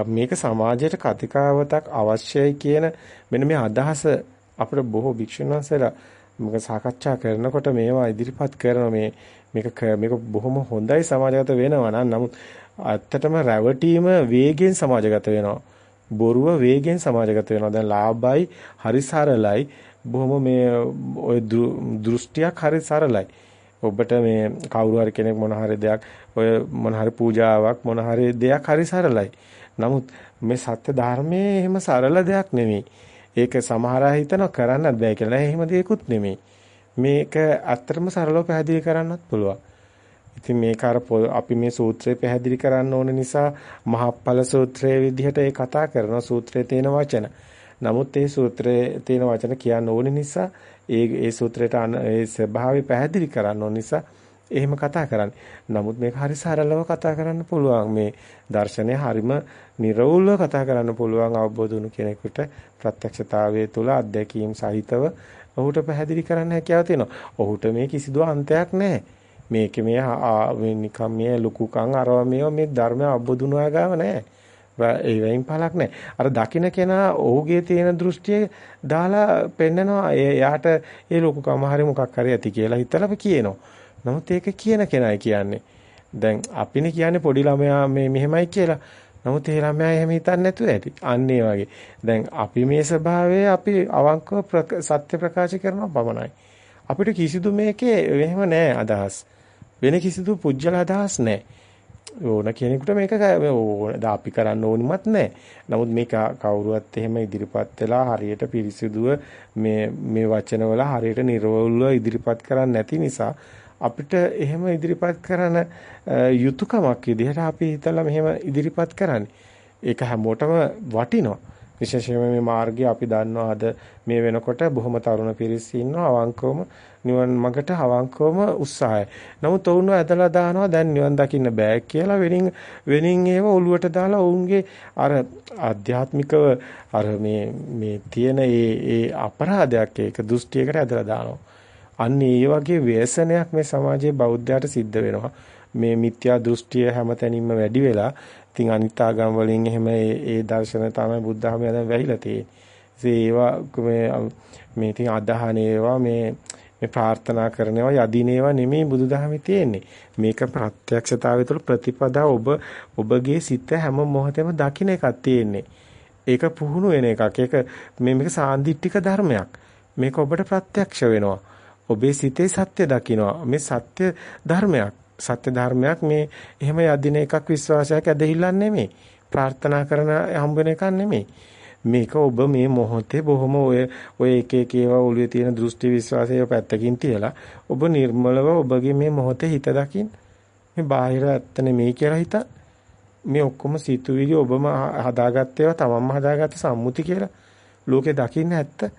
මේක සමාජයට කතිකාවතක් අවශ්‍යයි කියන මෙන්න මේ අදහස අපිට බොහෝ භික්ෂුන් වහන්සේලා මොක සාකච්ඡා කරනකොට මේවා ඉදිරිපත් කරන මේ මේක මේක බොහොම හොඳයි සමාජගත වෙනවා නම් නමුත් ඇත්තටම රැවටීම වේගෙන් සමාජගත වෙනවා බොරුව වේගෙන් සමාජගත වෙනවා දැන් ලාභයි හරි සරලයි බොහොම මේ ඔය දෘෂ්ටියක් හරි සරලයි ඔබට මේ කවුරු හරි කෙනෙක් මොන හරි දෙයක් ඔය මොන හරි පූජාවක් මොන හරි දෙයක් හරි සරලයි. නමුත් මේ සත්‍ය ධර්මයේ එහෙම සරල දෙයක් නෙමෙයි. ඒක සමහර අය හිතන කරන්නත් බෑ කියලා. නෑ එහෙම දෙයක්වත් නෙමෙයි. මේක ඇත්තටම සරලව පැහැදිලි කරන්නත් පුළුවන්. ඉතින් මේක අර අපි මේ සූත්‍රය පැහැදිලි කරන්න ඕන නිසා මහප්පල සූත්‍රයේ විදිහට ඒ කතා කරන සූත්‍රයේ තියෙන වචන. නමුත් ඒ සූත්‍රයේ තියෙන වචන කියන්න ඕන නිසා ඒ ඒ සූත්‍රයට ඒ ස්වභාවය පැහැදිලි කරන්න ඕන නිසා එහෙම කතා කරන්නේ. නමුත් මේක හරි සරලව කතා කරන්න පුළුවන්. මේ දර්ශනය හරිම නිර්වුල්ව කතා කරන්න පුළුවන් අවබෝධ වුණු කෙනෙකුට ප්‍රත්‍යක්ෂතාවයේ තුල අත්දැකීම් සහිතව ඔහුට පැහැදිලි කරන්න හැකියාව තියෙනවා. ඔහුට මේ කිසිදු අන්තයක් නැහැ. මේක මේ මේ නිකම් මේ ලুকুකම් අරව මේව මේ ධර්මය අවබෝධ වුණා ගාව නැහැ. ඒ වෙයින් පළක් නැහැ. අර දකින්න කෙනා ඔහුගේ තියෙන දෘෂ්ටිය දාලා පෙන්නනවා. එයාට ඒ ලুকুකම හරි මොකක් හරි ඇති කියලා හිතලා කියනවා. නමුත් ඒක කියන කෙනයි කියන්නේ. දැන් අපිනේ කියන්නේ පොඩි ළමයා මේ මෙහෙමයි කියලා. නමුත් ඒ ළමයා එහෙම හිතන්නේ නැතුව ඇති. අන්න ඒ වගේ. දැන් අපි මේ ස්වභාවය අපි අවංකව සත්‍ය ප්‍රකාශ කරනවා පමණයි. අපිට කිසිදු මේකේ එහෙම නැහැ අදහස්. වෙන කිසිදු පුජ්‍යල අදහස් නැහැ. ඕන කෙනෙකුට මේක ඕන අපි කරන්න ඕනිමත් නැහැ. නමුත් මේක කවුරුවත් එහෙම ඉදිරිපත් වෙලා හරියට පිරිසිදුව මේ මේ වචනවල හරියට නිර්වෝල්ව ඉදිරිපත් කරන්නේ නැති නිසා අපිට එහෙම ඉදිරිපත් කරන යුතුයකමක් විදිහට අපි හිතලා මෙහෙම ඉදිරිපත් කරන්නේ. ඒක හැමෝටම වටිනවා. විශේෂයෙන්ම මේ මාර්ගය අපි දන්නවා අද මේ වෙනකොට බොහොම තරුණ පිරිස් ඉන්නවා අවංකවම නිවන් මඟට අවංකවම උත්සාහය. නමුත් ඔවුන්ව ඇදලා දානවා දැන් නිවන් දකින්න බෑ කියලා වෙනින් වෙනින් ඒව ඔලුවට දාලා ඔවුන්ගේ අර ආධ්‍යාත්මිකව අර මේ මේ තියෙන ඒ ඒ අපරාධයක් ඒක දෘෂ්ටියකට ඇදලා දානවා. අන්න ඒ වගේ ව්‍යසනයක් මේ සමාජයේ බෞද්ධයාට සිද්ධ වෙනවා. මේ මිත්‍යා දෘෂ්ටිය හැමතැනින්ම වැඩි වෙලා ඉතින් අනිත් ආගම් වලින් එහෙම ඒ දර්ශන තමයි බුද්ධ ධර්මය දැන් වැහිලා තියෙන්නේ. ඒවා මේ මේ ඉතින් අදහන ඒවා මේ මේ ප්‍රාර්ථනා කරන ඒවා යදින ඒවා නෙමෙයි බුදුදහමේ තියෙන්නේ. මේක ප්‍රත්‍යක්ෂතාවය තුළ ප්‍රතිපදා ඔබ ඔබගේ සිත හැම මොහොතෙම දකින්න එකක් තියෙන්නේ. ඒක පුහුණු වෙන එකක්. ඒක මේ මේක සාන්දිටික ධර්මයක්. මේක ඔබට ප්‍රත්‍යක්ෂ වෙනවා. ඔබේ සිතේ සත්‍ය දකින්නවා. මේ සත්‍ය ධර්මයක්. සත්‍ය ධර්මයක් මේ එහෙම යදින එකක් විශ්වාසයක් ඇදහිල්ලක් නෙමෙයි. ප්‍රාර්ථනා කරන හම්බ වෙන එකක් නෙමෙයි. මේක ඔබ මේ මොහොතේ බොහොම ඔය ඔය එක එක ඒවා ඔළුවේ තියෙන දෘෂ්ටි විශ්වාසය පැත්තකින් තියලා ඔබ නිර්මලව ඔබගේ මේ මොහොතේ හිත දකින්න. මේ බාහිර ඇත්ත නෙමෙයි කියලා හිත මේ ඔක්කොම සිතුවිලි ඔබම හදාගත්ත ඒවා තමන්ම හදාගත්ත සම්මුති කියලා ලෝකේ දකින්න ඇත්ත.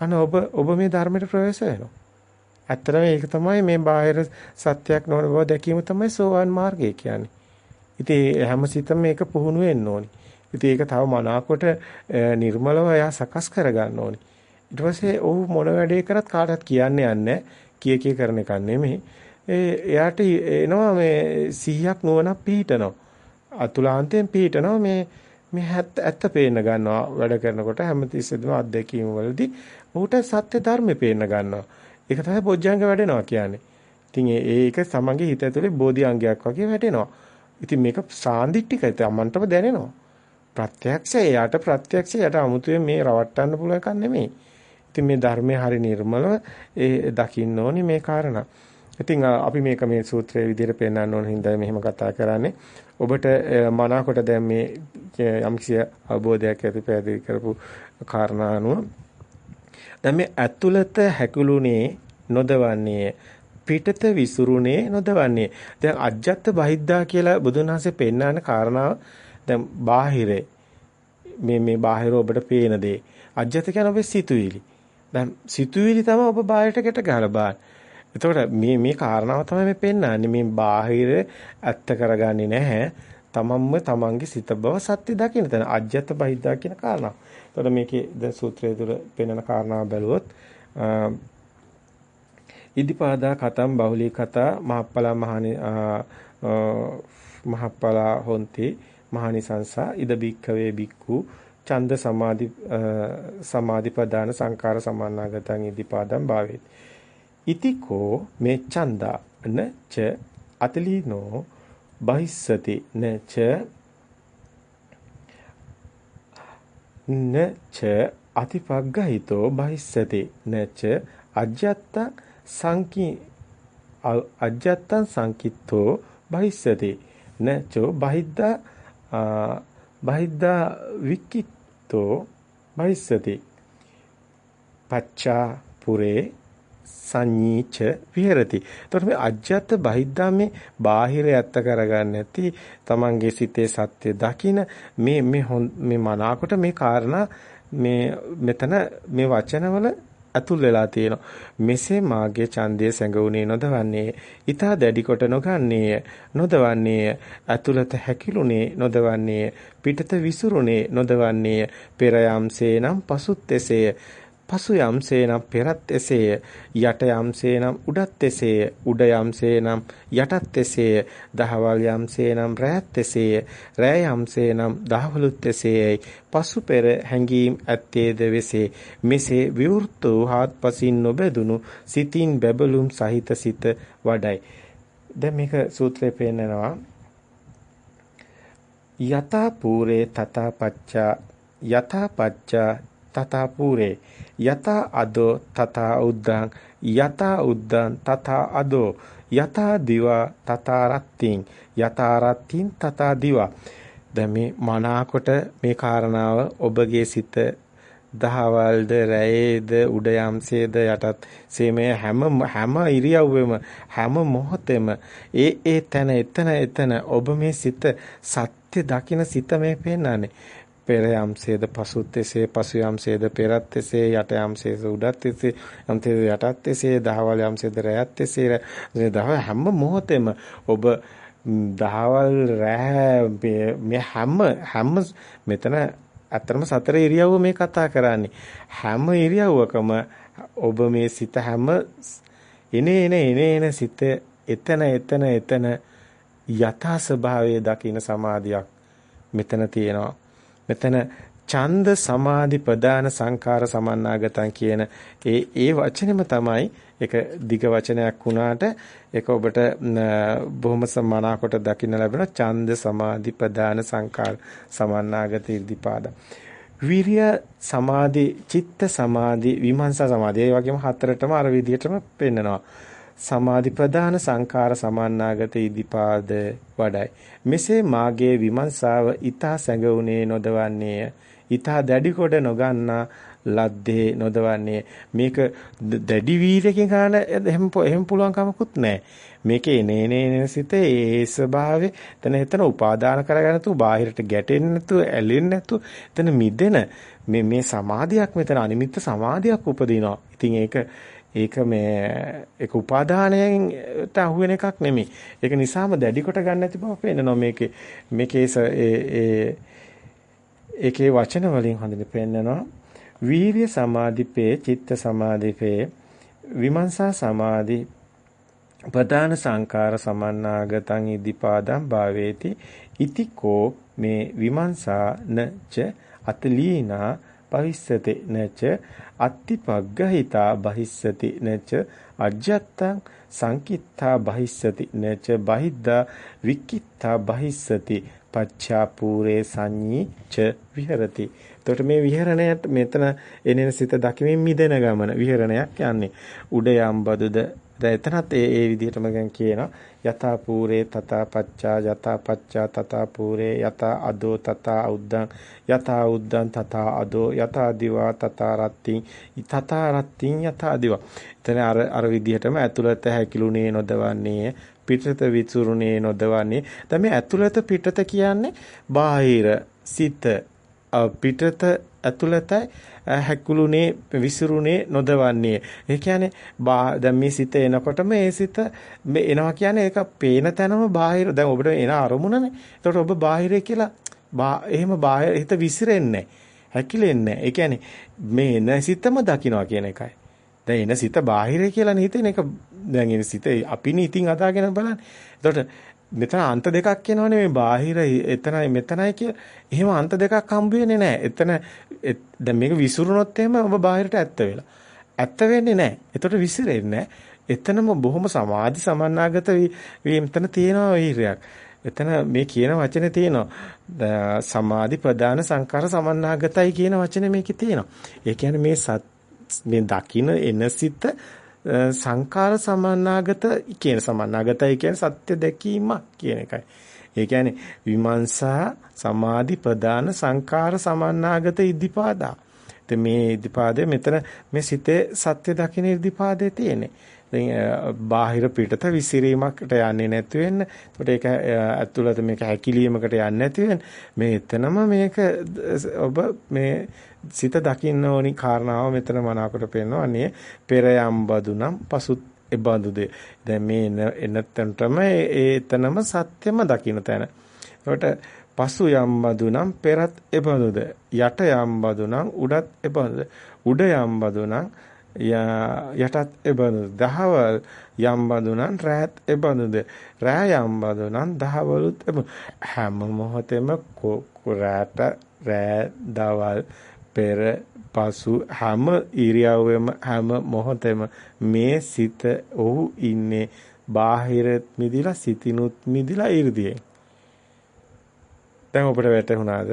අන ඔබ ඔබ මේ ධර්මයට ප්‍රවේශ වෙනවා. ඇත්තටම ඒක තමයි මේ බාහිර සත්‍යයක් නොවන බව දැකීම තමයි සෝවාන් මාර්ගය කියන්නේ. ඉතින් හැම සිතම මේක පුහුණු වෙන්න ඕනේ. ඉතින් ඒක තව මනාකොට නිර්මලව එයා සකස් කරගන්න ඕනේ. ඊට පස්සේ ඔහු මොන වැඩේ කරත් කාටවත් කියන්න යන්නේ කිය කිය කරන එකක් නෙමෙයි. ඒ එයාට එනවා මේ 100ක් නුවණක් පිහිටනවා. අතුලාන්තයෙන් පිහිටනවා මේ මේ ඇත්ත පේන්න ගන්නවා වැඩ කරනකොට හැමතිස්සෙම අත්දැකීම් වලදී ඌට සත්‍ය ධර්මේ පේන්න ගන්නවා. ඒක තමයි බොජ්ජංග වැඩෙනවා කියන්නේ. ඉතින් ඒක සමගි හිත ඇතුලේ බෝධි අංගයක් වගේ වැටෙනවා. ඉතින් මේක සාන්දිටිකයි. තමන්ටම දැනෙනවා. ප්‍රත්‍යක්ෂය යට ප්‍රත්‍යක්ෂය යට 아무තුවෙන් මේ රවට්ටන්න පුළුවන් එකක් නෙමෙයි. ඉතින් මේ ධර්මයේ හරි නිර්මලව ඒ දකින්න ඕනි මේ කාරණා. ඉතින් අපි මේක මේ සූත්‍රයේ විදිහට පෙන්වන්න ඕන හින්දා මෙහෙම කතා කරන්නේ. ඔබට මනාකොට දැන් මේ යම්කිසි අවබෝධයක් ඇති පැහැදිලි කරපු කාරණා අනුව දැන් මේ ඇතුළත හැකුළුනේ නොදවන්නේ පිටත විසුරුනේ නොදවන්නේ. දැන් අජ්ජත් බහිද්දා කියලා බුදුන් වහන්සේ පෙන්වන කාරණාව දැන් බාහිරේ මේ මේ බාහිර ඔබට පේන දේ. අජ්ජත කියන්නේ ඔබේ සිතුවිලි. දැන් සිතුවිලි තමයි ඔබ බාහිරට ගැට ගහලා බලන්නේ. එතකොට මේ මේ කාරණාව තමයි මේ පෙන්වන්නේ. මේ බාහිර ඇත්ත කරගන්නේ නැහැ. තමන්ම තමන්ගේ සිත බව සත්‍ය දකින්න තන අජ්ජත බහිද්දා කියන කාරණාව. එතකොට මේකේ දැන් සූත්‍රය තුළ පෙන්වන කාරණාව බැලුවොත් ඉදිපාදා කතම් බහුලී කතා මහප්පලා මහනි මහප්පලා හොන්ති මහනිසංසා ඉද බික්කවේ බික්කු ඡන්ද සමාධි සමාධි ප්‍රදාන සංකාර සමානාගතං ඉදිපාදම් භාවේති. ඉතිකෝ මේ ඡන්දා න ච අතලීනෝ බහිස්සති න ච න ච අතිපග්ගහිතෝ බහිස්සති. න ච අජ්ජත්ත සංකි අජ්ජත්තං සංකිට්ඨෝ බහිස්සති. නචෝ බහිද්දා බහිද්දා වික්කිට්ඨෝ බහිස්සති. පච්චා පුරේ සංඤීච විහෙරති. එතකොට මේ අජ්ජත් බහිද්දා මේ බාහිර ඇත්ත කරගන්න නැති තමන්ගේ සිතේ සත්‍ය දකින මේ මේ මේ මනාකොට මේ කාරණා මේ මෙතන මේ වචනවල ඇතුල් වෙලා තියෙනවා. මෙසේ මාගේ ඡන්දය සැඟුණේ නොදවන්නේ. ඊතා දැඩි කොට නොගන්නේය. නොදවන්නේය. ඇතුළත හැකිලුනේ නොදවන්නේය. පිටත විසුරුනේ නොදවන්නේය. පෙර යම්සේනම් පසුත් එසේය. පසු යම්සේනම් පෙරත් එසේය යට යම්සේනම් උඩත් එසේය උඩ යම්සේනම් යටත් එසේය දහවල් යම්සේනම් රැත් එසේය රෑ යම්සේනම් දහවලුත් එසේයයි. පසු පෙර හැඟීම් ඇත්තේද වෙසේ මෙසේ විවෘත වූ හාත්පසින් නොබැදුණු සිතින් බැබළුම් සහිත සිත වඩයි. දැන් මේක සූත්‍රයේ පෙන්නනවා. යතා පූරේ තතා පච්චා යතා පච්චා තතා පූරේ. යතා අදෝ තථා උද්දං යතා උද්දං තථා අදෝ යතා දිවා තථා රත්තිං යතා රත්තිං තථා දිවා. දැන් මේ මනාකොට මේ කාරණාව ඔබගේ සිත දහවල්ද රැයේද උඩ යම්සේද යටත් සේමය හැම හැම ඉරියව්වෙම හැම මොහොතෙම ඒ ඒ තැන එතන එතන ඔබ මේ සිත සත්‍ය දකින සිත මේ පෙන්වන්නේ. පෙර යම්සේද පසුත් එසේ පසු යම්සේද පෙරත් එසේ යට යම්සේද උඩත් එසේ යම්සේද යටත් එසේ දහවල් යම්සේද රැයත් එසේ දහව හැම මොහොතෙම ඔබ දහවල් රැ මේ හැම හැම මෙතන ඇත්තටම සතර ඉරියව්ව මේ කතා කරන්නේ. හැම ඉරියව්වකම ඔබ මේ සිත හැම එනේ එනේ එනේ එන සිත එතන එතන එතන යථා ස්වභාවයේ දකින්න සමාධියක් මෙතන තියෙනවා. මෙතන ඡන්ද සමාධි ප්‍රදාන සංකාර සමන්නාගතං කියන ඒ ඒ වචනෙම තමයි ඒක දිග වචනයක් වුණාට ඒක ඔබට බොහොම සමානාකොට දකින්න ලැබෙන ඡන්ද සමාධි ප්‍රදාන සංකාර සමන්නාගත ඉර්ධිපාද විරිය සමාධි චිත්ත සමාධි විමර්ශන සමාධි ඒ වගේම හතරටම අර විදිහටම පෙන්නනවා. සමාධි ප්‍රදාන සංඛාර සමන්නාගත ඉදිපාද වඩයි. මෙසේ මාගේ විමර්ශාව ඊතා සැඟුනේ නොදවන්නේය. ඊතා දැඩි කොට නොගන්නා ලද්දේ නොදවන්නේ මේක දැඩි වීරකින් කරන එහෙම එහෙම පුළුවන් කමකුත් නැහැ මේකේ එනේ එනේ සිත ඒ ස්වභාවය එතන එතන උපාදාන කරගෙන තු බාහිරට ගැටෙන්නේ නැතු ඇලෙන්නේ නැතු එතන මිදෙන මේ මේ සමාධියක් මෙතන අනිමිත්ත සමාධියක් උපදිනවා ඉතින් ඒක ඒක මේ ඒක උපාදානයෙන්ට අහු වෙන එකක් නෙමෙයි. ඒක නිසාම දැඩි කොට ගන්න නැති බව පේනවා මේකේ මේකේ ඒ ඒකේ වචන වලින් හඳුනන පෙන්නනවා. වීර්ය සමාධිපේ චිත්ත සමාධිපේ විමර්ශා සමාධි ප්‍රධාන සංකාර සමන්නාගතං ඉදිපාදං භාවේති ඉතිකෝ මේ විමර්ශා නච අතලීනා භවිස්සති නච අත්තිපග්ගහිතා බහිස්සති නච අජ්ජත්තං සංකිත්තා බහිස්සති නච බහිද්දා වික්කිත්තා බහිස්සති පච්චා පූරේ සංඤී ච විහෙරති එතකොට මේ විහරණයට මෙතන එනෙන සිත දකිමින් මිදෙන ගමන විහරණයක් යන්නේ. උඩ යම් බදුද දැන් එතනත් ඒ ඒ විදිහටම දැන් කියනවා. යතා පූරේ තතා පච්චා යතා පච්චා තතා පූරේ යතා අදෝ තතා උද්දං යතා උද්දං තතා අදෝ යතා දිවා තතා රත්තිං තතා රත්තිං යතා දිවා. එතන අර අර විදිහටම ඇතුළත හැකිලුනේ නොදවන්නේ පිටත විචුරුනේ නොදවන්නේ. දැන් මේ ඇතුළත පිටත කියන්නේ බාහිර සිත පිටත ඇතුළතයි හැකුළුනේ විසිරුනේ නොදවන්නේ. ඒ කියන්නේ දැන් මේ සිත එනකොටම මේ සිත මේ එනවා කියන්නේ ඒක පේන තැනම බාහිර දැන් ඔබට එන අරමුණනේ. ඒකට ඔබ බාහිරේ කියලා එහෙම බාහිර හිත විසිරෙන්නේ හැකිලෙන්නේ ඒ කියන්නේ මේ එන සිතම දකින්නවා කියන එකයි. දැන් එන සිත බාහිරේ කියලා හිතෙන එක දැන් එන සිත අපිනේ ඉතින් අදාගෙන බලන්න. එතකොට මෙතන අන්ත දෙකක් එනවනේ මේ බාහිර එතනයි මෙතනයි කිය. එහෙම අන්ත දෙකක් හම්බ වෙන්නේ නැහැ. එතන දැන් මේක විසිරුණොත් එහෙම ඔබ බාහිරට ඇත්ත වෙලා. ඇත්ත වෙන්නේ නැහැ. එතකොට විසිරෙන්නේ එතනම බොහොම සමාධි සමන්නාගත වීම එතන තියෙනවා වීරයක්. එතන මේ කියන වචනේ තියෙනවා. සමාධි ප්‍රදාන සංකාර සමන්නාගතයි කියන වචනේ මේකේ තියෙනවා. ඒ කියන්නේ මේ සත් මේ දකින්න එන සිත සංඛාර සමන්නාගත කියන සමන්නාගතයි කියන්නේ සත්‍ය දැකීමක් කියන එකයි. ඒ කියන්නේ විමර්ශා සමාධි ප්‍රදාන සංඛාර සමන්නාගත ඉද්ධිපාදා. ඉතින් මේ ඉද්ධිපාදේ මෙතන මේ සිතේ සත්‍ය දකින ඉද්ධිපාදේ තියෙන්නේ. ඉතින් බාහිර පිටත විසිරීමකට යන්නේ නැති වෙන්න. ඒකට ඒක ඇතුළත මේක හැකිලීමකට යන්නේ නැති වෙන්න. මේ එතනම මේක ඔබ මේ සිත දකින්න ඕනි කාරණාව මෙතන මනාකොට පේනවා. අනේ පෙර යම් බදුනම් පසුත් එබඳුද. දැන් මේ එන තැනටම ඒ එතනම සත්‍යම දකින්න තැන. ඒකට පසු යම් බදුනම් පෙරත් එබඳුද. යට යම් බදුනම් උඩත් එබඳුද. උඩ යම් බදුනම් යටත් එබඳු දහවල් යම් බඳුනන් රැත් එබඳුද රෑ යම් බඳුනන් දහවලුත් හැම මොහොතෙම රැට රෑ දවල් පෙර පසු හැම ඉරියව්වෙම හැම මොහොතෙම මේ සිත ඔහු ඉන්නේ බාහිරත් මිදිලා සිතිනුත් මිදිලා 이르දියේ දැන් ඔබට වැටහුණාද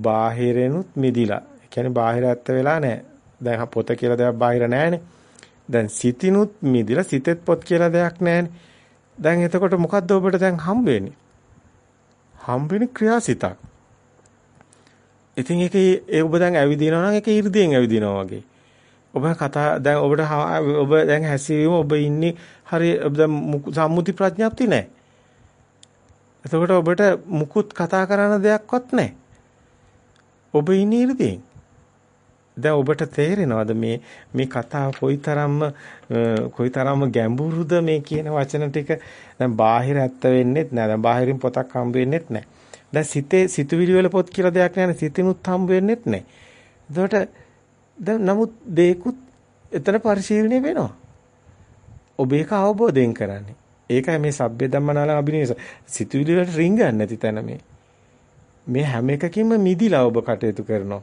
බාහිරෙනුත් මිදිලා ඒ කියන්නේ බාහිර ඇත්ත වෙලා නැහැ දැන් පොත කියලා දෙයක් බාහිර නැහැනේ. දැන් සිතිනුත් මිදිලා සිතෙත් පොත් කියලා දෙයක් නැහැනේ. දැන් එතකොට මොකද්ද ඔබට දැන් හම්බ වෙන්නේ? හම්බ වෙන්නේ ක්‍රියාසිතක්. ඉතින් ඒක ඒ ඔබ දැන් ඇවිදිනවා නම් ඒක 이르දියෙන් ඇවිදිනවා වගේ. ඔබ කතා දැන් ඔබට ඔබ දැන් හැසිරීම ඔබ ඉන්නේ හරි දැන් සම්මුති ප්‍රඥප්ති නැහැ. එතකොට ඔබට මුකුත් කතා කරන්න දෙයක්වත් නැහැ. ඔබ ඉන්නේ 이르දියෙන්. දැන් ඔබට තේරෙනවද මේ මේ කතාව කොයිතරම්ම කොයිතරම්ම ගැඹුරුද මේ කියන වචන ටික දැන් බාහිර ඇත්ත වෙන්නෙත් නෑ දැන් බාහිරින් පොතක් හම්බ වෙන්නෙත් නෑ දැන් සිතේ සිතුවිලි වල පොත් කියලා දෙයක් නෑනේ සිතිනුත් හම්බ වෙන්නේත් නෑ එතකොට දැන් නමුත් දේකුත් එතන පරිශීලනය වෙනවා. ඔබ ඒක අවබෝධයෙන් කරන්නේ. ඒකයි මේ සබ්බේ ධම්මනාල අභිනේස සිතුවිලි වලට රිංගන්නේ නැති තැන මේ. මේ හැම එකකින්ම මිදිලා ඔබ කටයුතු කරනවා.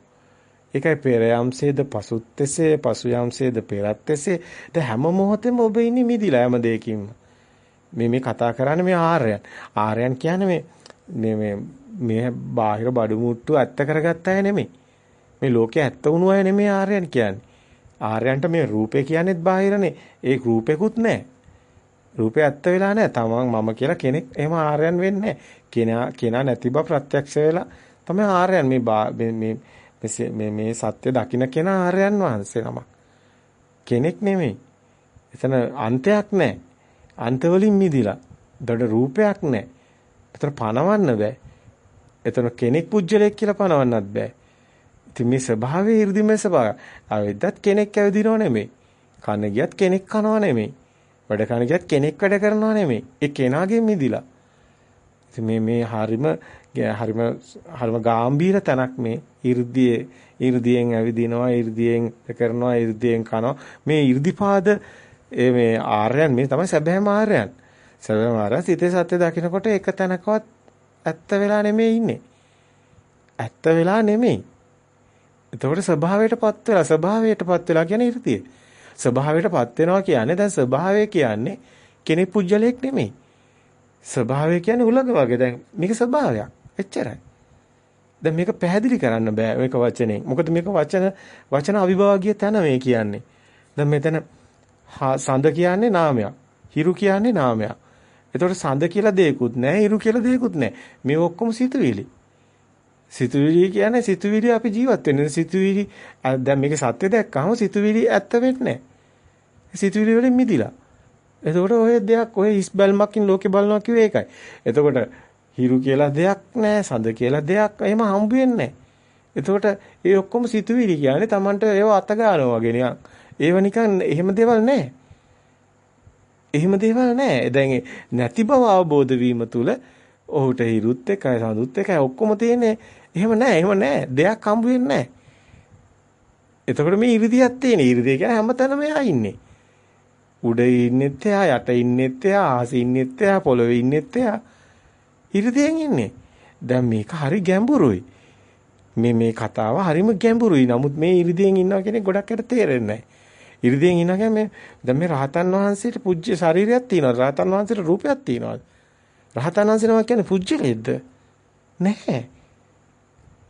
ඒකයි පෙර යම්සේද පසුත් එසේ පසු යම්සේද පෙරත් එසේ. ද හැම මොහොතෙම ඔබ ඉන්නේ මිදිලා හැම දෙයකින්ම. මේ මේ කතා කරන්නේ මේ ආර්යයන්. ආර්යයන් කියන්නේ මේ මේ මේ මේ බාහිර බඩු මුට්ටු ඇත්ත කරගත්ත අය නෙමෙයි මේ ලෝකේ ඇත්ත වුණු අය නෙමෙයි ආර්යයන් කියන්නේ ආර්යයන්ට මේ රූපේ කියන්නේත් බාහිරනේ ඒ රූපෙකුත් නැහැ රූපේ ඇත්ත වෙලා නැහැ තමන් මම කියලා කෙනෙක් එහෙම ආර්යයන් වෙන්නේ නැහැ කෙනා නැති බව ප්‍රත්‍යක්ෂ වෙලා තමයි ආර්යයන් මේ මේ මේ මේ සත්‍ය දකින්න කෙනා ආර්යයන් වහන්සේ නමක්. කෙනෙක් නෙමෙයි. එතන අන්තයක් නැහැ. අන්ත වලින් මිදිලා. දඩ රූපයක් නැහැ. එතන පණවන්න බෑ. එතන කෙනෙක් පුජ්‍යලයක් කියලා පනවන්නත් බෑ. ඉතින් මේ ස්වභාවයේ 이르දිමේ ස්වභාවය. ආවෙද්දත් කෙනෙක් ඇවිදිනව නෙමෙයි. කන ගියත් කෙනෙක් කනවා නෙමෙයි. වැඩ කන ගියත් කෙනෙක් වැඩ කරනවා නෙමෙයි. ඒ කෙනාගෙන් මිදිලා. ඉතින් මේ මේ හරිම හරිම හරිම ගැඹීර තැනක් මේ 이르දියේ 이르දියෙන් ඇවිදිනවා, 이르දියෙන් කරනවා, 이르දියෙන් කනවා. මේ 이르දිපාද මේ ආර්යයන් මේ තමයි සැබෑම ආර්යයන්. සැබෑම ආර්යයන් සිතේ සත්‍ය දකිනකොට එක තැනකවත් ඇත්ත වෙලා නෙමෙයි ඉන්නේ ඇත්ත වෙලා නෙමෙයි එතකොට ස්වභාවයටපත් වෙලා ස්වභාවයටපත් වෙලා කියන්නේ 이르දිය ස්වභාවයටපත් වෙනවා කියන්නේ දැන් ස්වභාවය කියන්නේ කෙනෙක් පුජ්‍යලයක් නෙමෙයි ස්වභාවය කියන්නේ උලඟ වගේ දැන් මේක ස්වභාවයක් එච්චරයි. දැන් මේක පැහැදිලි කරන්න බෑ මේක වචනෙන්. මොකද මේක වචන වචන අවිභාගීය තැන මේ කියන්නේ. දැන් මෙතන සඳ කියන්නේ නාමයක්. හිරු කියන්නේ නාමයක්. එතකොට සඳ කියලා දෙයක්වත් නැහැ, හිරු කියලා දෙයක්වත් නැහැ. මේ ඔක්කොම සිතුවිලි. සිතුවිලි කියන්නේ සිතුවිලි අපි ජීවත් වෙන්නේ. සිතුවිලි දැන් මේක සත්‍ය දැක්කම සිතුවිලි ඇත්ත වෙන්නේ නැහැ. සිතුවිලි වලින් මිදිලා. එතකොට ඔය දෙයක් ඔය හිස් බැල්මකින් ලෝකේ බලනවා කිව්වේ ඒකයි. එතකොට හිරු කියලා දෙයක් නැහැ, සඳ කියලා දෙයක් එහෙම හම්බ වෙන්නේ එතකොට ඒ ඔක්කොම සිතුවිලි කියන්නේ Tamanට ඒව අත ගන්නවා වගේ නිකන්. ඒව නිකන් එහෙම දේවල් නැහැ. එහෙම දේවල් නැහැ. දැන් නැති බව අවබෝධ වීම තුල ඔහුට හිරුත් එකයි සඳුත් එකයි ඔක්කොම තියෙන්නේ. එහෙම නැහැ. එහෙම නැහැ. දෙයක් හම්බ වෙන්නේ නැහැ. එතකොට මේ ඉරිදියක් තියෙන. ඉරිදිය කියන්නේ හැමතැනම එයා ඉන්නේ. උඩ ඉන්නෙත් එයා, යට ඉන්නෙත් එයා, ආසෙ ඉන්නෙත් එයා, පොළවේ ඉන්නෙත් එයා. ඉරිදියෙන් ඉන්නේ. දැන් මේක හරි ගැඹුරුයි. මේ මේ කතාව හරිම ගැඹුරුයි. නමුත් මේ ඉරිදියෙන් ඉන්නවා කියන එක ගොඩක් අයට තේරෙන්නේ නැහැ. ඉරිදියෙන් ඉන්නවා කියන්නේ දැන් මේ රහතන් වහන්සේට පුජ්‍ය ශරීරයක් තියෙනවා. රහතන් වහන්සේට රූපයක් තියෙනවා. රහතන් වහන්සේ නමක් කියන්නේ පුජ්‍යලෙද්ද? නැහැ.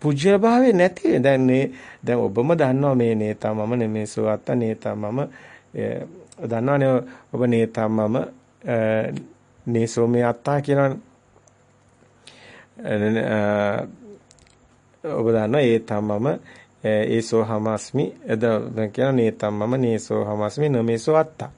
පුජ්‍ය භාවයේ නැති දැන් මේ දැන් ඔබම දන්නවා මේ නේතා මම නෙමේ සුවත්ත නේතා මම දන්නවනේ ඔබ නේතා මම නේසෝ මේ අත්තා කියනවනේ ඔබ දන්නවා ඒ තමම ඒසෝ හමස්මි. එද කියන නේතම්මම නේසෝ හමස්මි නමේසෝ අත්තා.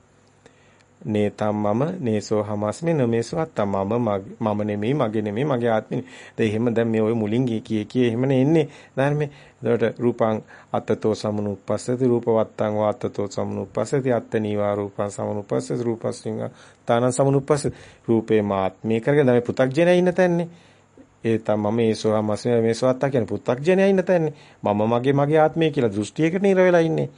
නේතම්මම නේසෝ හමස්මි නමේසෝ අත්තා. මම මම නෙමෙයි මගේ නෙමෙයි මගේ ආත්මෙ දැන් එහෙම දැන් මේ ඔය මුලින් කිය කිය එහෙමනේ එන්නේ. ධර්මේ එතකොට රූපං අත්තතෝ සමනුප්පස්සති රූපවත්තං වාත්තතෝ සමනුප්පස්සති අත්තනීවා රූපං සමනුප්පස්සති රූපස්සිංහ තාන සමනුප්පස්ස රූපේ මාත්මේ කරගෙන දැන් මේ පු탁ජනය ඉන්න තැන්නේ. ඒ තමයි මේ සෝහමස් මේ සෝත්තා කියන පුත්තක්ජනයා ඉන්න තැන්නේ. මම මගේ මගේ ආත්මය කියලා දෘෂ්ටියකට නිර වෙලා ඉන්නේ.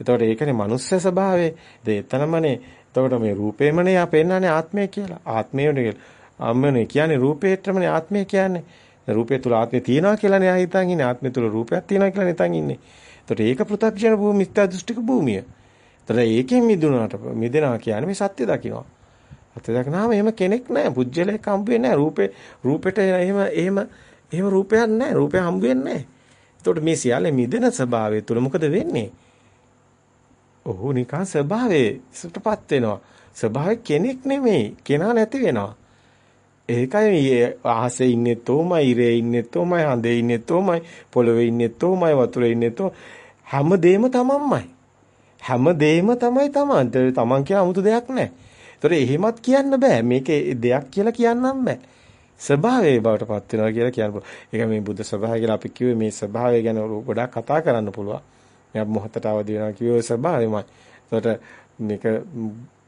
එතකොට ඒකනේ මනුස්ස ස්වභාවය. ඒ එතනමනේ එතකොට මේ රූපේමනේ යා පෙන්නන්නේ ආත්මය කියලා. ආත්මයනේ අම්මනේ කියන්නේ රූපේටමනේ ආත්මය කියන්නේ. රූපය තුල ආත්මය තියනවා කියලානේ ආ හිතන් ඉන්නේ. ආත්මය තුල රූපයක් තියනවා කියලා හිතන් ඉන්නේ. එතකොට ඒක පෘථග්ජන භූමි මිත්‍යා දෘෂ්ටික භූමිය. එතකොට ඒකෙන් මිදුණාට මිදෙනවා කියන්නේ මේ සත්‍ය දකින්නවා. අත දක්නාම එහෙම කෙනෙක් නැහැ. පුජ්‍යලයක් හම්බ වෙන්නේ නැහැ. රූපේ රූපෙට එහෙම එහෙම එහෙම රූපයක් නැහැ. රූපය හම්බ වෙන්නේ නැහැ. එතකොට මේ සියල්ල මිදෙන ස්වභාවය තුල මොකද වෙන්නේ? ඔහු නිකන් ස්වභාවයටපත් වෙනවා. ස්වභාවය කෙනෙක් නෙමෙයි. කෙනා නැති වෙනවා. ඒකයි මේ අහසේ ඉන්නේ තෝමයි, ඉරේ ඉන්නේ තෝමයි, හඳේ ඉන්නේ තෝමයි, පොළවේ ඉන්නේ තෝමයි, වතුරේ ඉන්නේ තෝ හැමදේම තමන්මයි. හැමදේම තමයි තමන්. තමන් කියන 아무තු දෙයක් නැහැ. ඒතොර එහෙමත් කියන්න බෑ. මේකේ දෙයක් කියලා කියන්නම් බෑ. ස්වභාවයේ බවට පත් වෙනවා කියලා කියන්න පුළුවන්. ඒක මේ බුද්ධ ස්වභාවය කියලා අපි කිව්වේ මේ ස්වභාවය ගැන ගොඩාක් කතා කරන්න පුළුවන්. මේ මොහතට අවදි වෙනවා කියුවේ ස්වභාවයමයි. ඒකට මේක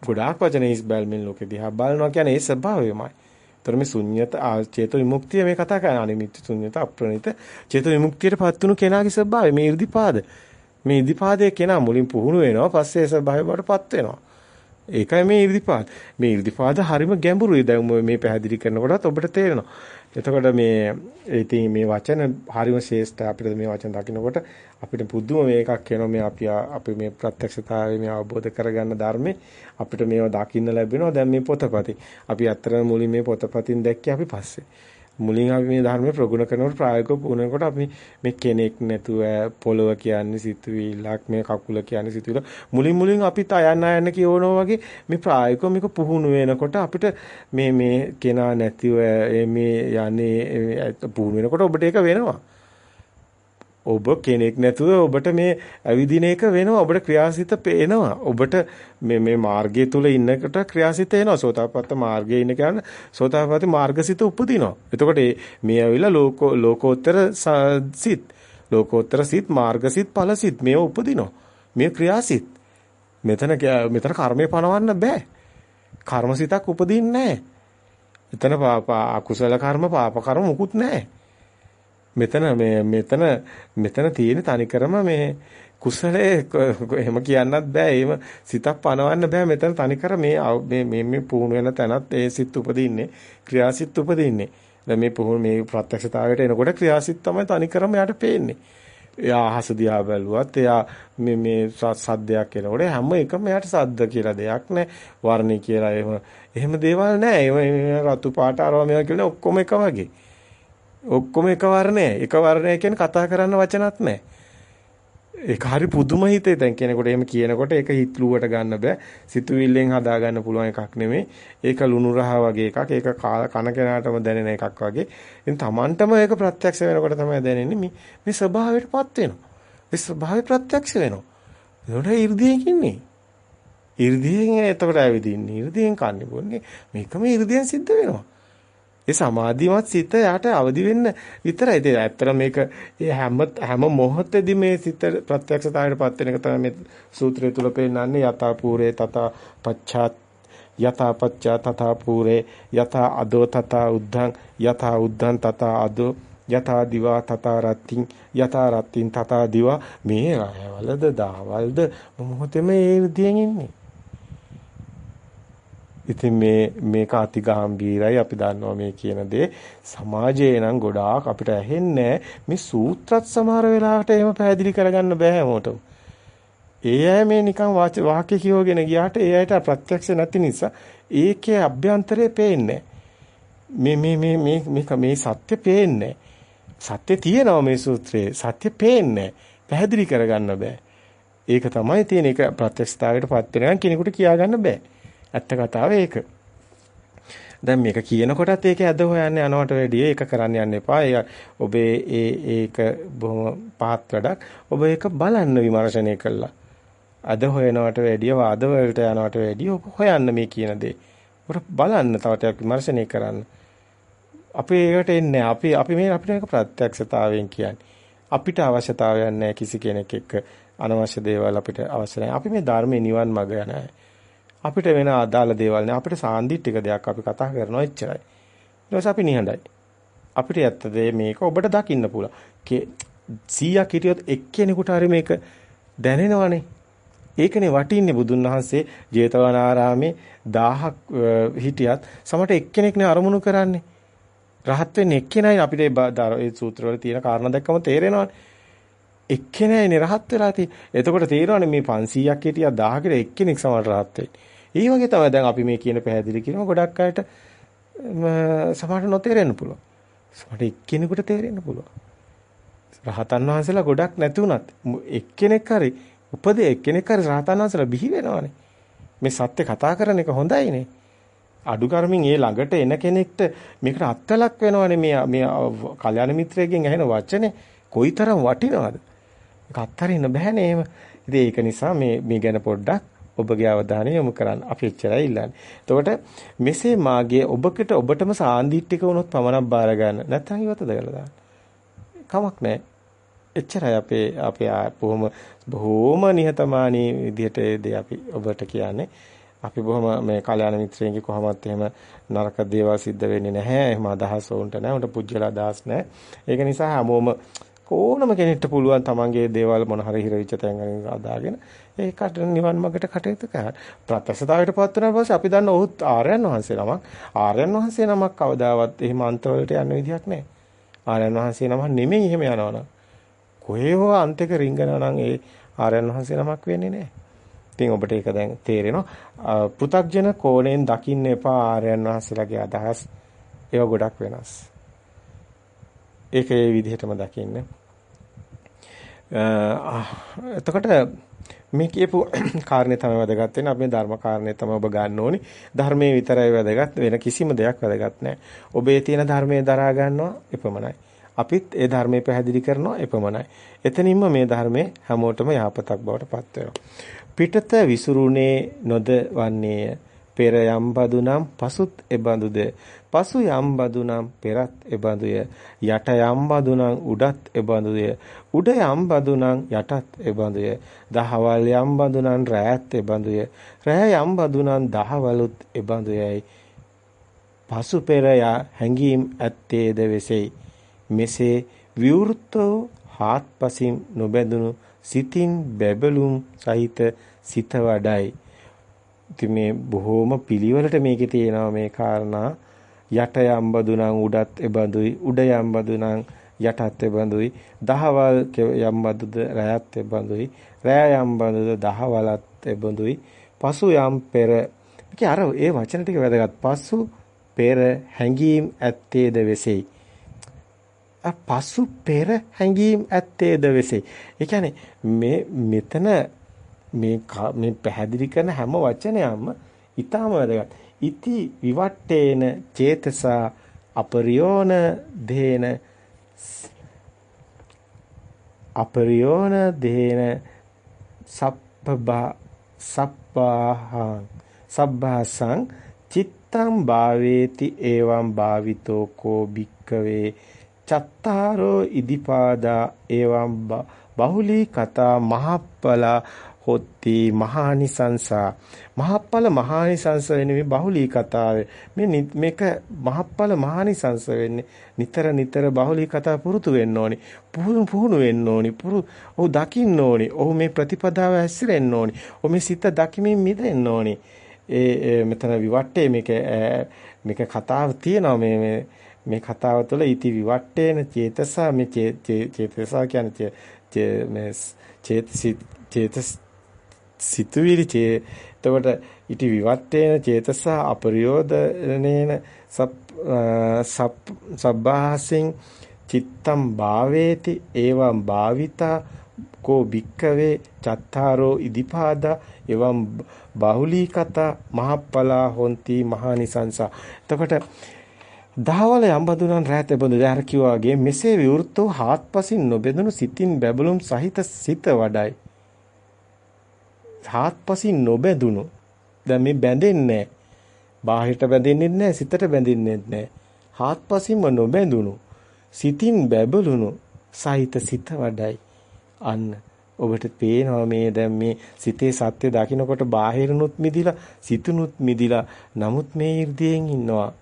ගොඩාක් වචන හිස් බැල්මෙන් ලෝකෙ දිහා බලනවා කියන්නේ ඒ ස්වභාවයමයි. ඒතර මේ ශුන්්‍යත චේතෝ විමුක්තිය මේ කතා කරන්නේ අනිමිත්‍ය ශුන්්‍යත අප්‍රණිත චේතෝ විමුක්තියටපත් වුණු කෙනාගේ ස්වභාවය මේ 이르දිපාද. මේ ඉදිපාදයේ කෙනා මුලින් පුහුණු වෙනවා පස්සේ ස්වභාවය බවටපත් වෙනවා. ඒකයි මේ ඉර්ධිපාද. මේ ඉර්ධිපාද හරිම ගැඹුරුයි. දැන් මේ පැහැදිලි කරනකොටත් ඔබට තේරෙනවා. එතකොට මේ ඉතින් මේ වචන හරිම ශේෂ්ඨ අපිට මේ වචන දකිනකොට අපිට පුදුම මේකක් වෙනවා මේ අපි අපි මේ ප්‍රත්‍යක්ෂතාවය මේ අවබෝධ කරගන්න ධර්මේ අපිට මේවා දකින්න ලැබෙනවා. දැන් මේ පොතපතින්. අපි අත්‍තර මුලින් මේ පොතපතින් දැක්කේ අපි පස්සේ. මුලින් අපි මේ ධර්මයේ ප්‍රගුණ කරනකොට ප්‍රායෝගිකව පුහුණුනකොට අපි මේ කෙනෙක් නැතුව පොළව කියන්නේ සිතුවිල්ලක් මේ කකුල කියන්නේ සිතුවිල්ල. මුලින් මුලින් අපි තයන්න යන්න කියවනවා වගේ මේ ප්‍රායෝගිකව මේක පුහුණු වෙනකොට අපිට මේ මේ කෙනා නැතිව මේ යන්නේ පුහුණු වෙනකොට ඔබට ඒක වෙනවා. ඔබ කෙනෙක් නැතුව ඔබට මේ ඇවිදින එක වෙනවා. ඔබට ක්‍රියාසිත පේනවා. ඔබට මේ මේ මාර්ගය තුල ඉන්නකොට ක්‍රියාසිත එනවා සෝතාපට්ට මාර්ගයේ ඉන්න කියන සෝතාපට්ටි මාර්ගසිත උපදිනවා. එතකොට මේ ඇවිල්ලා ලෝක ලෝකෝත්තර සිත් ලෝකෝත්තර සිත් මාර්ගසිත ඵලසිත මේ උපදිනවා. මේ ක්‍රියාසිත. මෙතන මෙතන කර්මය පනවන්න බෑ. කර්මසිතක් උපදින්නේ නැහැ. එතන අකුසල කර්ම පාප කර්ම මුකුත් නැහැ. මෙතන මේ මෙතන මෙතන තියෙන තනිකරම මේ කුසලයේ එහෙම කියන්නත් බෑ. එහෙම සිතක් පනවන්න බෑ. මෙතන තනිකර මේ මේ මේ පුහුණු වෙන තැනත් ඒ සිත් උපදින්නේ. ක්‍රියාසිත උපදින්නේ. දැන් මේ පුහුණු මේ ප්‍රත්‍යක්ෂතාවයට එනකොට ක්‍රියාසිත තමයි තනිකරම යාට පේන්නේ. එයා අහස දිහා බැලුවත් එයා මේ මේ සද්දයක් එනකොට හැම එකම එයාට සද්ද කියලා දෙයක් නැහැ. වර්ණේ කියලා එහෙම එහෙම දේවල් නැහැ. එහෙම රතු පාට අරවා මේවා කියලා ඔක්කොම එක වගේ. ඔක්කොම එකවර නෑ. එකවර නෑ කියන්නේ කතා කරන්න වචනත් නෑ. ඒක හරි පුදුම හිතේ දැන් කියනකොට එහෙම කියනකොට ඒක හිතලුවට ගන්න බෑ. සිතුවිල්ලෙන් හදා ගන්න පුළුවන් එකක් නෙමෙයි. ඒක ලුණු රහ වගේ එකක්. ඒක කන කෙනාටම දැනෙන එකක් වගේ. ඉතින් Tamanටම ඒක ප්‍රත්‍යක්ෂ වෙනකොට තමයි දැනෙන්නේ මේ මේ ස්වභාවයටපත් වෙනවා. මේ ස්වභාවය ප්‍රත්‍යක්ෂ වෙනවා. ඒකට 이르දියෙන් කියන්නේ. 이르දියෙන් එතකොට ඇවිදින්නේ. 이르දියෙන් කන්නේ බොන්නේ. මේකම 이르දියෙන් සිද්ධ වෙනවා. ඒ සමාධිමත් සිත යාට අවදි වෙන්න විතරයි. ඒ ඇත්තට මේක හැම හැම මොහොතේදී මේ සිත ප්‍රත්‍යක්ෂතාවයටපත් වෙන එක තමයි මේ සූත්‍රය තුල පෙන්නන්නේ. යතා පූරේ තත පච්ඡාත් යතා පච්ඡා තථා පූරේ යතා අදෝ තථා උද්ධං යතා උද්ධං තථා අදෝ යතා දිවා තථා රත්තිං යතා රත්තිං තථා දිවා. මේ රායවලද දාවල්ද මොහොතේම ඒ විදියෙන් ඉන්නේ. ඉතින් මේ මේක අති ගැඹීරයි අපි දන්නවා මේ කියන දේ සමාජයේ නම් ගොඩාක් අපිට ඇහෙන්නේ මේ සූත්‍රත් සමහර වෙලාවට එහෙම පැහැදිලි කරගන්න බෑ හැමෝටම. ඒ අය මේ නිකන් වාක්‍ය කියවගෙන ගියාට ඒ අයට ප්‍රත්‍යක්ෂ නැති නිසා ඒකේ අභ්‍යන්තරේ පේන්නේ මේ මේ මේ මේ මේක මේ සත්‍ය පේන්නේ සත්‍ය තියෙනවා මේ සූත්‍රයේ සත්‍ය පේන්නේ පැහැදිලි කරගන්න බෑ. ඒක තමයි තියෙන එක ප්‍රත්‍යක්ෂතාවයට පත් වෙනකන් කෙනෙකුට කියා ගන්න බෑ. ඇත්ත කතාව ඒක. දැන් මේක කියනකොටත් ඒක ඇද හොයන්න යනවට වැඩිය ඒක කරන්න යන්න එපා. ඒ ඔබේ ඒ ඒක බොහොම පහත් වැඩක්. ඔබ ඒක බලන්න විමර්ශනය කළා. අද හොයනවට වැඩිය වාද වලට යනවට වැඩිය ඔබ හොයන්න මේ කියන දේ. ඔබ බලන්න තව ටිකක් විමර්ශනය කරන්න. අපි ඒකට එන්නේ අපි අපි මේ අපිට මේක ප්‍රත්‍යක්ෂතාවයෙන් කියන්නේ. අපිට අවශ්‍යතාවයක් නැහැ කිසි කෙනෙක් එක්ක අනවශ්‍ය දේවල් අපිට අවශ්‍ය නැහැ. අපි මේ ධර්මයේ නිවන් මඟ යනවා. අපිට වෙන අදාළ දේවල් නෑ අපිට සාන්දිටික දෙයක් අපි කතා කරනවා එච්චරයි. ඊට අපි නිහඬයි. අපිට ඇත්ත දේ මේක ඔබට දකින්න පුළුවන්. 100ක් හිටියොත් එක්කෙනෙකුට හරි මේක දැනෙනවනේ. ඒකනේ වටින්නේ බුදුන් වහන්සේ ජේතවනාරාමේ 1000ක් හිටියත් සමට එක්කෙනෙක්නේ අරමුණු කරන්නේ. රහත් වෙන්නේ එක්කෙනයි අපිට ඒ සූත්‍රවල තියෙන කාරණා දැක්කම තේරෙනවානේ. එක්කෙනයිනේ රහත් වෙලා තියෙන්නේ. එතකොට තේරෙනවානේ මේ 500ක් හිටියා 1000කට එක්කෙනෙක් සමහර රහත් වෙන්නේ. ඒ වගේ තමයි දැන් අපි මේ කියන පැහැදිලි කිරීම ගොඩක් අයට සමහරට නොතේරෙන්න පුළුවන්. සමහරට එක්කෙනෙකුට තේරෙන්න පුළුවන්. රහතන් වහන්සේලා ගොඩක් නැති වුණත් එක්කෙනෙක් හරි උපදේ එක්කෙනෙක් හරි රහතන් වහන්සේලා බිහි වෙනවනේ. මේ සත්‍ය කතා කරන එක හොඳයිනේ. අඩු කර්මින් ඒ ළඟට එන කෙනෙක්ට මේකට අත්ලක් වෙනවනේ මේ මේ කල්‍යාණ මිත්‍රයෙක්ගෙන් ඇහෙන වචනේ කොයිතරම් වටිනවද? ඒක අත්තරින්න බෑනේ එහෙම. ඉතින් ඒක නිසා මේ මේ ගැන පොඩ්ඩක් ඔබගේ අවධානය යොමු කරන්න. අපි එච්චරයි ඉල්ලන්නේ. එතකොට මෙසේ මාගේ ඔබකට ඔබටම සාන්දිටික වුණොත් පමණක් බාර ගන්න. නැත්නම් ඉවත දගලා දාන්න. කමක් නැහැ. එච්චරයි අපේ අපේ බොහොම බොහොම නිහතමානී විදිහට ඒ දේ අපි ඔබට කියන්නේ. අපි බොහොම මේ කල්යාණ මිත්‍රයන්ගේ කොහොමත් එහෙම නරක දේවල් සිද්ධ වෙන්නේ නැහැ. එහෙම අදහස් වුන්ට නැහැ. උන්ට පුජ්‍යල අදහස් නැහැ. ඒක නිසා හැමෝම ඕනම කෙනෙක්ට පුළුවන් තමන්ගේ දේවල් මොන හරි හිරවිච්ච තැන් වලින් අදාගෙන ඒකට නිවන් මාර්ගට කටයුතු කරන්න. ප්‍රත්‍යක්ෂතාවයට පත් වුණාට පස්සේ අපි දන්න ඔහුත් ආර්යයන් වහන්සේ නමක්. ආර්යයන් වහන්සේ නමක් කවදාවත් එහෙම අන්තවලට යන්න විදිහක් නැහැ. ආර්යයන් වහන්සේ නමක් නෙමෙයි එහෙම යනවනම්. කොහේ හෝ අන්තික රිංගනවා නම් ඒ ආර්යයන් වහන්සේ නමක් වෙන්නේ නැහැ. ඉතින් ඔබට ඒක දැන් තේරෙනවා. පෘ탁ජන කෝණයෙන් දකින්න එපා ආර්යයන් වහන්සේලාගේ අදහස්. ඒවා ගොඩක් වෙනස්. ඒක ඒ විදිහටම දකින්න. එතකොට මේ කියපු කාරණේ තමයි වැදගත් වෙන්නේ. අපි ධර්ම කාරණේ තමයි ඔබ ගන්න ඕනි. ධර්මයේ විතරයි වැදගත් වෙන කිසිම දෙයක් වැදගත් නැහැ. ඔබේ තියෙන ධර්මයේ දරා ගන්නවා එපමණයි. අපිත් ඒ ධර්මයේ පැහැදිලි කරනවා එපමණයි. එතනින්ම මේ ධර්මයේ හැමෝටම යහපතක් බවට පත් වෙනවා. පිටත විසුරුනේ නොදවන්නේය. පෙර යම් බදුනම් පසුත් එබඳුද පසු යම් බදුනම් පෙරත් එබඳුය යට යම් බදුනම් උඩත් එබඳුය උඩ යම් බදුනම් යටත් එබඳුය දහවල් යම් බදුනම් රැයත් එබඳුය රැය යම් බදුනම් දහවලුත් එබඳුයයි. පසු පෙර හැඟීම් ඇත්තේද වෙසෙයි. මෙසේ විවෘත හාත්පසින් නොබැඳුණු සිතින් බැබළුම් සහිත සිත වඩයි. ඉතින් මේ බොහෝම පිළිවෙලට මේකේ තියෙනවා මේ කාරණා. යට යම්බදුනම් උඩත් එබඳුයි උඩ යම්බදුනම් යටත් එබඳුයි. දහවල් යම්බදුද රැයත් එබඳුයි. රැය යම්බදුද දහවලත් එබඳුයි. පසු යම් පෙර. මේක අර ඒ වචන ටික වැදගත්. පසු පෙර හැඟීම් ඇත්තේද වෙසෙයි. පසු පෙර හැඟීම් ඇත්තේද වෙසෙයි. ඒ කියන්නේ මේ මෙතන මේ මේ පැහැදිලි කරන හැම වචනයක්ම ඊටාම වැදගත්. ඉති විවට්ටේන චේතසා අපරියෝන දේන අපරියෝන දේන සප්පබා සප්පාහං සබ්බාසං චිත්තං භාවේති එවං භාවිතෝ කෝ භික්කවේ චත්තාරෝ ඉදිපාදා එවං බහුලී කතා මහප්පලා හොත්ති මහානිසංසා. මහප්පල මහානිසංස වෙන්නේ මේ බහුලී කතාවේ. මේ මේක මහප්පල මහානිසංස වෙන්නේ නිතර නිතර බහුලී කතා පුරුදු වෙන්න ඕනි. පුහුණු පුහුණු වෙන්න ඕනි. පුරු ඔහු දකින්න ඕනි. ඔහු මේ ප්‍රතිපදාව හැසිරෙන්න ඕනි. ඔහු මේ සිත දකිමින් මිදෙන්න ඕනි. ඒ මෙතන විවට්ටේ මේක මේක කතාව තියෙනවා. මේ මේ මේ කතාව තුළ ඉති විවට්ටේන චේතසා මේ චේතසා කියන්නේ මේ චේතස සිතුවිලි චේ. එතකොට ඉති විවත්තේන චේතස අපරියෝදනේන සබ්බාහසින් චිත්තම් භාවේති එවං භාවිතා කෝ භික්කවේ චත්තාරෝ ඉදිපාදා එවං බහුලී කතා මහප්පලා හොಂತಿ මහානිසංසා. එතකොට දහවල යම්බදුනන් රැත බඳු දැර කිවාගේ මෙසේ විවෘතෝ හාත්පසින් නොබෙදුණු සිතින් බැබළුම් සහිත සිත වඩයි. හාත්පසින් නොබැඳුණු. දැන් මේ බැඳෙන්නේ බාහිරට බැඳෙන්නේ නැහැ සිතට බැඳෙන්නේ නැහැ. හාත්පසින්ම නොබැඳුණු සිතින් බැබළුණු සහිත සිත වඩයි. අන්න ඔබට පේනවා මේ දැන් මේ සිතේ සත්‍ය දකින්නකොට බාහිරනුත් මිදිලා සිතුනුත් මිදිලා නමුත් මේ 이르දියෙන් ඉන්නවා.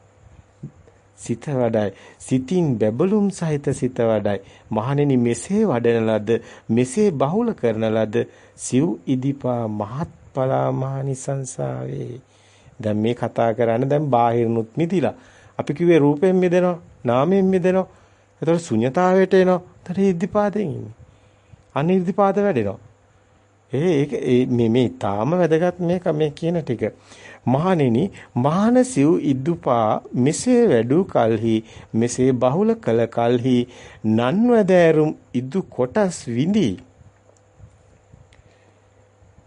සිත වඩයි. සිතින් බැබළුම් සහිත සිත වඩයි. මහණෙනි මෙසේ වඩන ලද මෙසේ බහුල කරන ලද සිව් ඉදිපා මහත්ඵලා මහනිසංසාවේ දැන් මේ කතා කරන්නේ දැන් බාහිරනුත් මිදිලා. අපි කිව්වේ රූපයෙන් මිදෙනවා නාමයෙන් මිදෙනවා. එතකොට ශුන්‍යතාවයට එනවා. එතකොට ඉදිපාදයෙන් ඉන්නේ. අනිර්දිපාද වැඩෙනවා. ඒ ඒක මේ මේ තාම වැදගත් මේක මේ කියන ටික. මහණෙනි මහාන සිව් ඉදුපා මෙසේ වැඩූ කලෙහි මෙසේ බහුල කල කලෙහි නන්වදෑරුම් ඉදු කොටස් විඳී.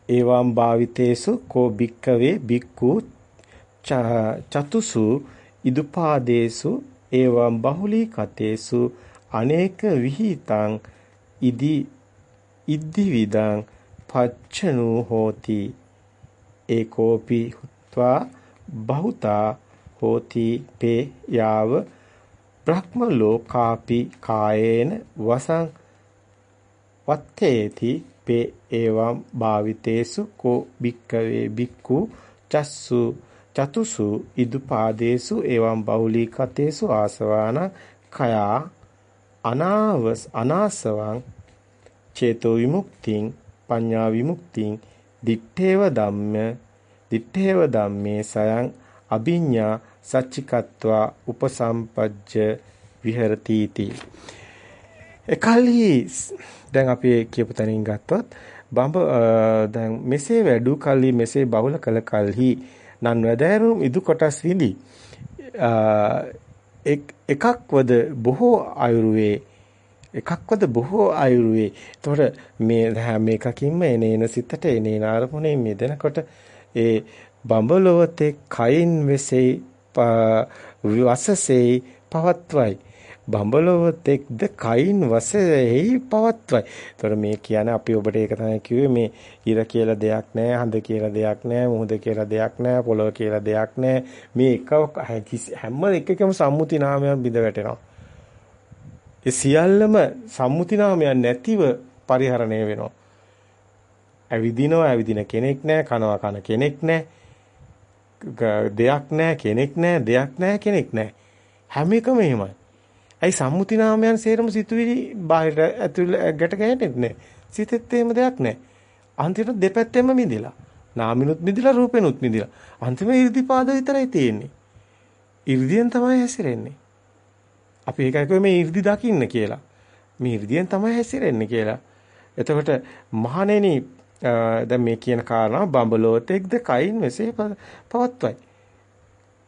එවම් භාවිතේසු කෝ භික්කවේ භික්ඛු චතුසු ඉදුපාදේසු එවම් බහුලී කතේසු අනේක විහිතං ඉදි ඉද්දි විදං පච්චනු හෝති. ඒකෝපි හුත්වා බහුතා හෝති පේ යාව බ්‍රහ්ම ලෝකාපි කායේන වසං වත්තේති පේ එවම් භාවිතේසු කෝ භික්කවේ භික්ඛු චස්සු චතුසු ඉදුපාදේසු එවම් බහුලීකතේසු ආසවාන කයා අනාවස් අනාසවං චේතෝ විමුක්තිං පඤ්ඤා විමුක්තිං දිත්තේව ධම්ම දිත්තේව ධම්මේ සයං අභිඤ්ඤා සච්චිකත්වා උපසම්පජ්ජ විහෙරති इति එකල්හි දැන් අපි කියපු තැනින් ගත්තොත් බඹ දැන් මෙසේ වැඩු කල්හි මෙසේ බහුල කළ කල්හි නන් වැදෑරුම් ඉදු කොටස් විඳි එකක්වද බොහෝ අයුරුවේ එකක්වද බොහෝ අයුරුවේ. එතකොට මේ හැම එකකින්ම එන එන සිතට එන එන අරමුණේ මිදෙනකොට ඒ බඹලොවතේ කයින් වෙසෙයි වසසෙයි පවත්වයි. බඹලොවතෙක්ද කයින් වසෙයි පවත්වයි. එතකොට මේ කියන්නේ අපි ඔබට ඒක තමයි කිව්වේ මේ ඉර කියලා දෙයක් නැහැ, හඳ කියලා දෙයක් නැහැ, මුහුද කියලා දෙයක් නැහැ, පොළොව කියලා දෙයක් නැහැ. මේ එක හැම එකකම සම්මුති නාමයක් බිඳ වැටෙනවා. ඒ සියල්ලම සම්මුති නාමයක් නැතිව පරිහරණය වෙනවා. ඇවිදිනවා ඇවිදින කෙනෙක් නැහැ කනවා කන කෙනෙක් නැහැ දෙයක් නැහැ කෙනෙක් නැහැ දෙයක් නැහැ කෙනෙක් නැහැ හැම එකම එහෙමයි. ඇයි සම්මුති නාමයන් සේරම සිතුවිලි බාහිර ඇතුළ ගැට ගැහෙන්නේ නැහැ. සිතෙත් එහෙම දෙයක් නැහැ. අන්තිමට දෙපැත්තෙම මිදිලා. නාමිනුත් මිදිලා රූපෙනුත් මිදිලා. අන්තිම 이르දිපාද විතරයි තියෙන්නේ. 이르දියෙන් තමයි හැසිරෙන්නේ. අපි ඒකයි කිව්වේ මේ 이르දි දකින්න කියලා. මේ 이르දියෙන් තමයි හැසිරෙන්නේ කියලා. එතකොට මහණෙනි දැන් මේ කියන කාරණා බඹලෝතෙක්ද කයින් මෙසේ පවත්වයි.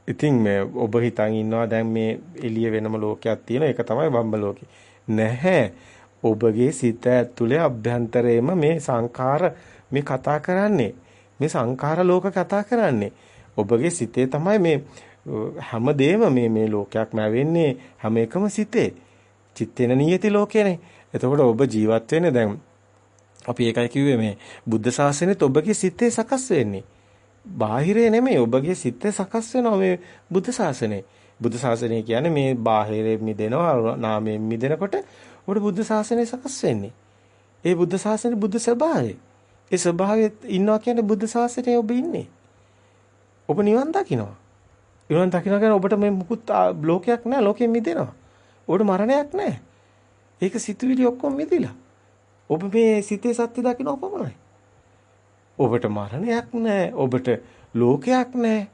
ඉතින් මේ ඔබ හිතන් ඉන්නවා දැන් මේ එළිය වෙනම ලෝකයක් තියෙන එක තමයි බඹලෝකේ. නැහැ. ඔබගේ සිත ඇතුලේ අභ්‍යන්තරයේම මේ සංඛාර මේ කතා කරන්නේ. මේ සංඛාර ලෝක කතා කරන්නේ. ඔබගේ සිතේ තමයි මේ හැමදේම මේ මේ ලෝකයක් නැවෙන්නේ හැම එකම සිතේ. චිත්තේන නියති ලෝකේනේ. එතකොට ඔබ ජීවත් වෙන්නේ දැන් අපි ඒකයි කිව්වේ මේ බුද්ධ ශාසනයත් ඔබගේ සිතේ සකස් වෙන්නේ. බාහිරේ නෙමෙයි ඔබගේ සිතේ සකස් වෙනවා මේ බුද්ධ ශාසනය. බුද්ධ ශාසනය කියන්නේ මේ බාහිරේ මිදෙනවා නාමයෙන් මිදෙනකොට ඔබට බුද්ධ ශාසනය සකස් වෙන්නේ. ඒ බුද්ධ ශාසනේ බුද්ධ ස්වභාවය. ඒ ස්වභාවයේ ඉන්නවා කියන්නේ බුද්ධ ශාසනයේ ඔබ ඉන්නේ. ඔබ නිවන් දකින්නවා. නිවන් දකින්න කියන්නේ ඔබට මේ මුකුත් ලෝකයක් නැහැ ලෝකෙන් මිදෙනවා. ඔබට මරණයක් නැහැ. ඒක සිතුවිලි ඔක්කොම මිදිලා. ඔබ මේ සිතේ සත්‍ය දකින්න ඔපමණයි. ඔබට මරණයක් නැහැ. ඔබට ලෝකයක් නැහැ.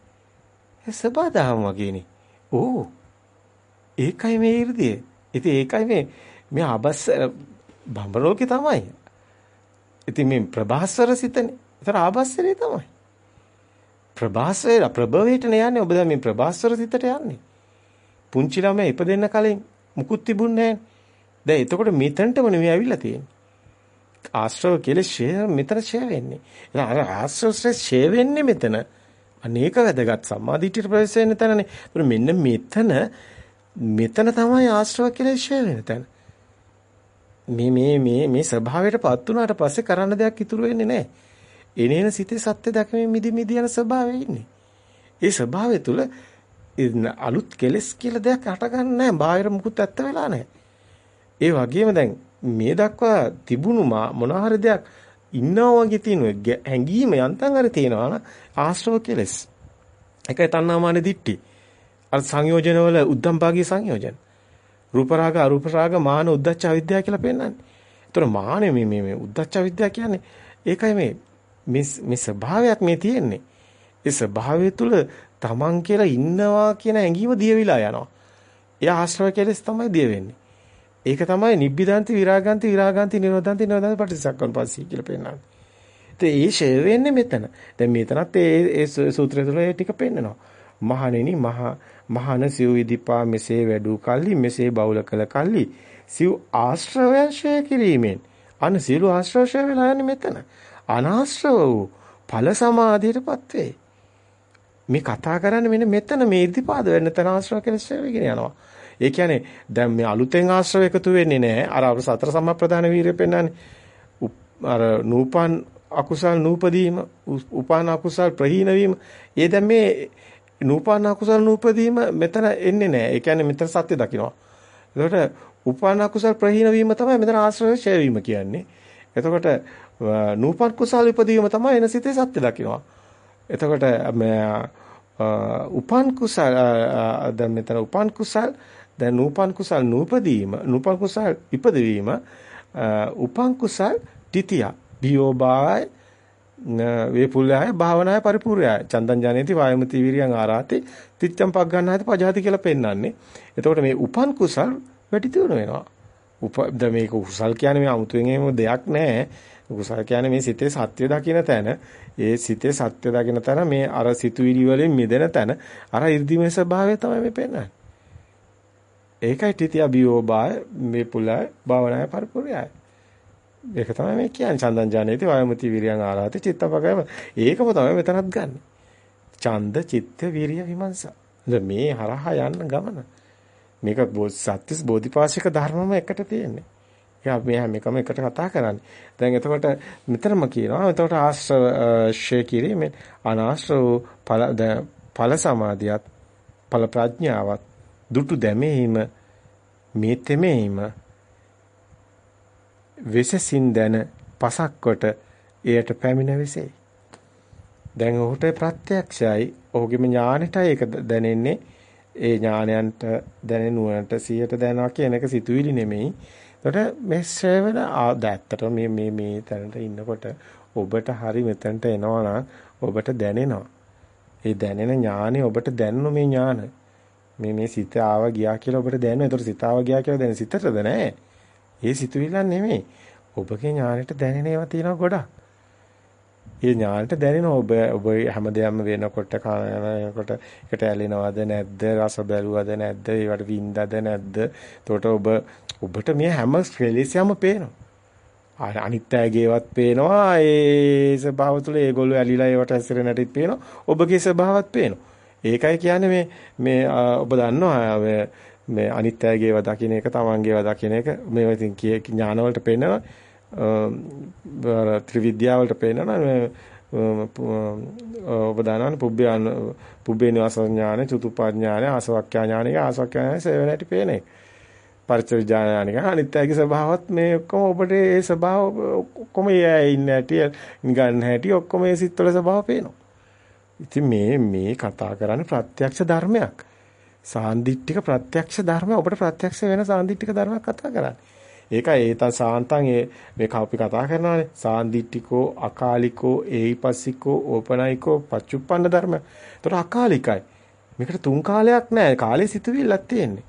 ඒ සබදාම වගේනේ. ඕ. ඒකයි මේ 이르දිය. ඉතින් ඒකයි මේ මේ අබස් බඹලෝකේ තමයි. ඉතින් මේ ප්‍රභාස්වර සිතනේ. ඒතර ආබස්සරේ තමයි. ප්‍රභාස්වර ප්‍රභවයට යන්නේ ඔබ දැන් මේ ප්‍රභාස්වර සිතට යන්නේ. පුංචි ළමයා ඉපදෙන්න කලින් මුකුත් තිබුණේ නැහැ. දැන් එතකොට මෙතනටම නෙවෙයි ඇවිල්ලා තියෙන්නේ. ආශ්‍රව කියලා ෂේ මෙතන ෂේ වෙන්නේ. එහෙනම් ආශ්‍රව ෂේ වෙන්නේ මෙතන. අනේක වැදගත් සම්මාදිටියට ප්‍රවේශ වෙන්න තැනනේ. මෙන්න මෙතන මෙතන තමයි ආශ්‍රව කියලා ෂේ වෙන තැන. මේ මේ මේ මේ ස්වභාවයටපත් වුණාට පස්සේ කරන්න දෙයක් ඉතුරු වෙන්නේ නැහැ. එනේන සිතේ සත්‍ය දැකීමේ මිදි මිදි යන ස්වභාවය ඉන්නේ. ඒ ස්වභාවය තුල අලුත් කෙලස් කියලා දෙයක් හටගන්නේ නැහැ. බාහිර මුකුත් ඇත්ත වෙලා නැහැ. ඒ වගේම දැන් මේ දක්වා තිබුණු මොන හරි දෙයක් ඉන්නවා වගේ තියෙන හැඟීම යන්තම් හරි තියෙනවා නම් ආශ්‍රව කෙලස්. ඒකයි තණ්හාමාන දිට්ටි. අර සංයෝජනවල උද්දම්පාගී සංයෝජන. රූප රාග අරූප රාග මාන උද්දච්ච අවිද්‍යාව කියලා පෙන්නන්නේ. ඒතර මානෙ මේ මේ මේ උද්දච්ච අවිද්‍යාව කියන්නේ ඒකයි මේ මේ මේ ස්වභාවයක් මේ තියෙන්නේ. ඒ ස්වභාවය තුල තමන් කියලා ඉන්නවා කියන හැඟීම දියවිලා යනවා. ඒ ආශ්‍රව කෙලෙස් තමයි දිය වෙන්නේ. ඒක තමයි නිබ්බිදාන්ති විරාගාන්ති විරාගාන්ති නිරෝධාන්ති නිරෝධාන්ති පටිච්චසක්කම් පස්සී කියලා පෙන්නන්නේ. ඒ ඒ ෂේ වෙන්නේ මෙතන. දැන් මෙතනත් ඒ ඒ සූත්‍රය තුළ ඒ ටික පෙන්නනවා. මහණෙනි මහා මහාන සිව් විදිපා මෙසේ වැඩූ කල්ලි මෙසේ බෞල කළ කල්ලි සිව් ආශ්‍රවයන් ෂේ කිරීමෙන් අන සියලු ආශ්‍රවය වෙලා යන්නේ මෙතන. අනාශ්‍රව වූ ඵල සමාධියටපත් වේ. මේ කතා කරන්නේ මෙන්න මෙතන මේ ඉර්ධිපාද වෙන්න තන ආශ්‍රව කෙලස් වෙගෙන යනවා. ඒ කියන්නේ දැන් මේ අලුතෙන් ආශ්‍රව එකතු වෙන්නේ නැහැ. අර අප සතර සම්ප්‍රදාන වීරිය පෙන්වන්නේ. අර නූපන් අකුසල් නූපදීම, උපාන අකුසල් ප්‍රහීන වීම. ඒ දැන් මේ නූපන් අකුසල් නූපදීම මෙතන එන්නේ නැහැ. ඒ කියන්නේ මෙතන සත්‍ය දකින්නවා. එතකොට උපාන අකුසල් ප්‍රහීන වීම තමයි මෙතන ආශ්‍රය ඡය වීම කියන්නේ. එතකොට නූපන් කුසල් ඉපදීම තමයි එන සිතේ සත්‍ය දකින්නවා. එතකොට උපන් කුසල් දැන් මෙතන උපන් කුසල් දැන් නූපන් කුසල් නූපදීම නූපන් කුසල් ඉපදවීම උපන් කුසල් තිතිය බියෝබාය වේපුල්ලය භාවනාය පරිපූර්ණය චන්දං ජානේති වායමති විරියං ආරාති තිච්ඡම් පග්ගන්නාති පජාති කියලා පෙන්වන්නේ. එතකොට මේ උපන් කුසල් වැඩි දියුණු වෙනවා. උප ද මේක කුසල් කියන්නේ මේ 아무තෙන් එහෙම දෙයක් නැහැ. කුසල් කියන්නේ මේ සිතේ සත්‍ය දකින තැන. ඒ සිතේ සත්‍ය දකින තැන මේ අර සිතුවිලි වලින් මිදෙන තැන. අර 이르දිමේ ස්වභාවය තමයි මේ පෙන්වන්නේ. ඒකයි තිතිය බියෝබාය මේ පුලයි භාවනාය පරිපූර්ණයයි. ඒක තමයි මේ කියන්නේ චන්දං ජානේති වායමති විරියං ආරහති චිත්තපකම. ඒකම තමයි මෙතනත් ගන්න. ඡන්ද චිත්ත විරිය විමර්ශන. මේ හරහා යන්න ගමන. මේක සත්‍යස් බෝධිපාශික ධර්මම එකට තියෙන්නේ. ඒක අපි හැම එකම එකට කතා කරන්නේ. දැන් එතකොට මෙතනම කියනවා. එතකොට ආශ්‍රය කිරීමෙන් අනාශ්‍රව ඵල ඵල සමාධියත් ඵල ප්‍රඥාවත් දුටු දැමීම මේ තෙමීම වෙසසින් දැන පසක් කොට එයට පැමිණ වෙසෙයි. දැන් ඔහුට ප්‍රත්‍යක්ෂයි ඔහුගේම ඥානෙටයි ඒක දැනෙන්නේ ඒ ඥානයන්ට දැනෙන නුවණට සියයට දැනනවා කියන එක සිතුවිලි නෙමෙයි. ඒකට මේ ශ්‍රේවන ආදත්තට මේ මේ මේ තැනට ඉන්නකොට ඔබට හරි මෙතනට එනවා නම් ඔබට දැනෙනවා. ඒ දැනෙන ඥානෙ ඔබට දැනුන මේ ඥාන මේ මේ සිත ආව ගියා කියලා ඔබට දැනෙනවා. ඒතර සිත ආව ගියා කියලා දැනෙන සිතටද නෑ. ඒ සිතුවිල්ලක් නෙමෙයි. ඔබගේ ඥානෙට දැනෙන ඒවා තියෙනවා ගොඩක්. ඒ ඥානෙට දැනෙන ඔබ ඔබ හැමදේම වෙනකොට කනකොට එකට ඇලෙනවද නැද්ද රස බැලුවද නැද්ද ඒවට වින්දද නැද්ද එතකොට ඔබ ඔබට මේ හැම ස්ක්‍රෙලිසියම පේනවා අනිත් අයගේවත් පේනවා ඒ ස්වභාව තුළ ඒගොල්ලෝ ඇලිලා ඒවට හැසිරෙන හැටිත් පේනවා ඔබගේ ස්වභාවත් පේනවා ඒකයි කියන්නේ මේ මේ ඔබ දන්නවා මේ අනිත් අයගේව දකින්න එක තමන්ගේව දකින්න එක මේවා ඉතින් ඥාන වලට පේනවා ත්‍රිවිද්‍යාව වලට පේනවා ඔබ දන්නවනේ පුබ්බයන් පුබ්බේ නිවාස ඥාන චතුප්පා ඥාන ආසවක්ඛ්‍යා ඥානික ආසවක්ඛ්‍යා ඥාන සේවනට පේන්නේ පරිචය ඥානික අනිත්‍යයේ ස්වභාවත් මේ ඔක්කොම ඔබට ඒ ස්වභාව ඔක්කොම ඒ ඉන්න හැටි ගන්න හැටි ඔක්කොම ඒ සිත්වල ස්වභාව පේනවා. ඉතින් මේ මේ කතා කරන්නේ ප්‍රත්‍යක්ෂ ධර්මයක්. සාන්දිටික ප්‍රත්‍යක්ෂ ධර්ම ඔබට ප්‍රත්‍යක්ෂ වෙන සාන්දිටික ධර්මයක් කතා කරන්නේ. ඒකයි ඒතන් සාන්තන් ඒ මේක අපි කතා කරනවානේ. සාන්දිටිකෝ, අකාලිකෝ, ඒයිපස්සිකෝ, ඕපනයිකෝ, පච්චුප්පන්න ධර්ම. ඒතර අකාලිකයි. මේකට තුන් කාලයක් නැහැ. කාලේ සිතුවිල්ලක් තියෙන්නේ.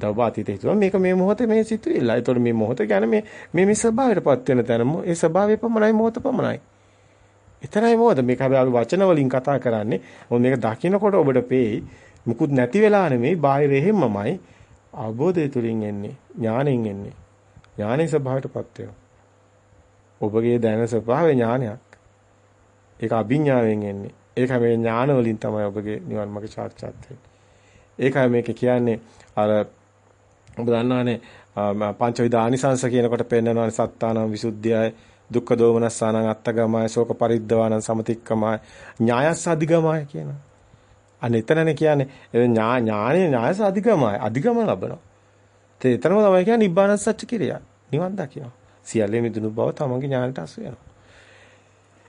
දවබ අතීතේ හිතුවා මේක මේ මොහොතේ මේ සිතුවිල්ල. ඒතර මේ මොහොත කියන්නේ මේ මේ මේ ස්වභාවයටපත් වෙන තැන. ඒ ස්වභාවය පමණයි මොහොත පමණයි. එතරයි මොකද මේක හැබැයි වචන වලින් කතා කරන්නේ. මොකද මේක දකිනකොට ඔබට පේයි මුකුත් නැති වෙලා නෙමෙයි බාහිර එහෙම්මමයි අවබෝධය තුලින් එන්නේ ඥාණයෙන් එන්නේ. ඥානයේ ස්වභාවයටපත් වෙනවා. ඔබගේ දැන ස්වභාවය ඥානයක්. ඒක අභිඥාවෙන් එන්නේ. ඒක මේ ඥාන වලින් තමයි ඔබගේ නිවන් මාර්ග සාක්ෂාත් වෙන්නේ. ඒකයි මේක කියන්නේ අර ඔබ දන්නවනේ පංචවිධ ආනිසංස කියනකොට පෙන්නනවානේ සත්තානම් විසුද්ධියයි දුක්ඛ දෝමනස්සානං අත්තගමයි ශෝක පරිද්දවානං සමතික්කමයි ඥායස්ස අධිගමයි කියනවා. අන්න එතනනේ කියන්නේ ඥානේ ඥායස අධිගමයි අධිගම ලබනවා. ඒ එතනම තමයි කියන්නේ නිබ්බාන සත්‍ය කිරියා. නිවන් දකිනවා. සියල්ලේ මිදුණු බව තමන්ගේ ඥානට අසු වෙනවා.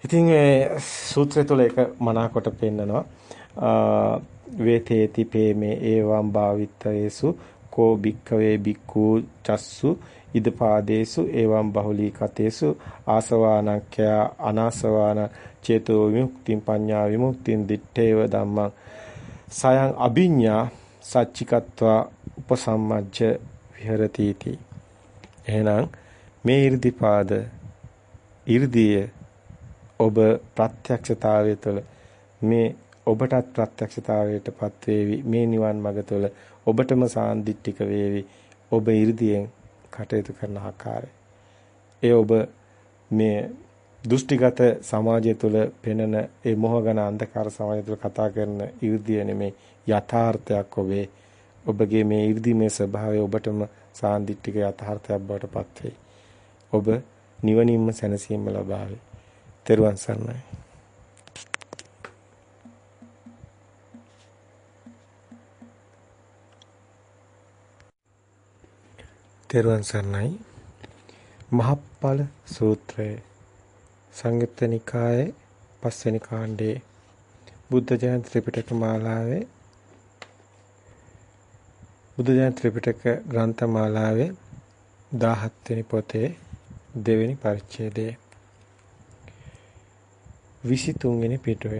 ඉතින් මේ සූත්‍රය තුළ එක මනාකොට පෙන්නනවා. වේතේති පේමේ ඒවම් භාවිත්තයේසු කෝ භික්ඛවේ භික්ඛු චස්සු ඉදපාදේසු එවම් බහුලී කතේසු ආසවානක්ඛ්‍යා අනාසවාන චේතෝ විමුක්තිං පඤ්ඤා විමුක්තිං දිත්තේව ධම්මං. සයං අභිඤ්ඤා සච්චිකත්වා උපසම්මජ්ජ විහෙරතිති. එහෙනම් මේ 이르දිපාද 이르දිය ඔබ ප්‍රත්‍යක්ෂතාවය තුළ මේ ඔබටත් ප්‍රත්‍යක්ෂතාවයටපත් වේවි. මේ නිවන් මඟ තුළ ඔබටම සාන්දිටික වේවි. ඔබ 이르දියෙන් කටයුතු කරන ආකාරය ඒ ඔබ මේ දෘෂ්ටිගත සමාජය තුළ පෙනෙන ඒ මොහගන අන්ධකාර සමාජය තුළ කතා කරන 이르දිය නෙමේ යථාර්ථයක් ඔබේ ඔබගේ මේ 이르දිමේ ස්වභාවය ඔබටම සාන්දිටික යථාර්ථයක් බවට පත් ඔබ නිවනින්ම සැනසීම ලබාවේ. තෙරුවන් සරණයි. තෙරුවන් සරණයි. මහප්පල සූත්‍රය. සංයුත්ත නිකායේ පස්වෙනි කාණ්ඩයේ බුද්ධ ජයන්ති ත්‍රිපිටක මාලාවේ බුද්ධ ජයන්ති ත්‍රිපිටක ග්‍රන්ථ මාලාවේ 17 වෙනි පොතේ දෙවෙනි පරිච්ඡේදයේ. 23 වෙනි පිටුවේ.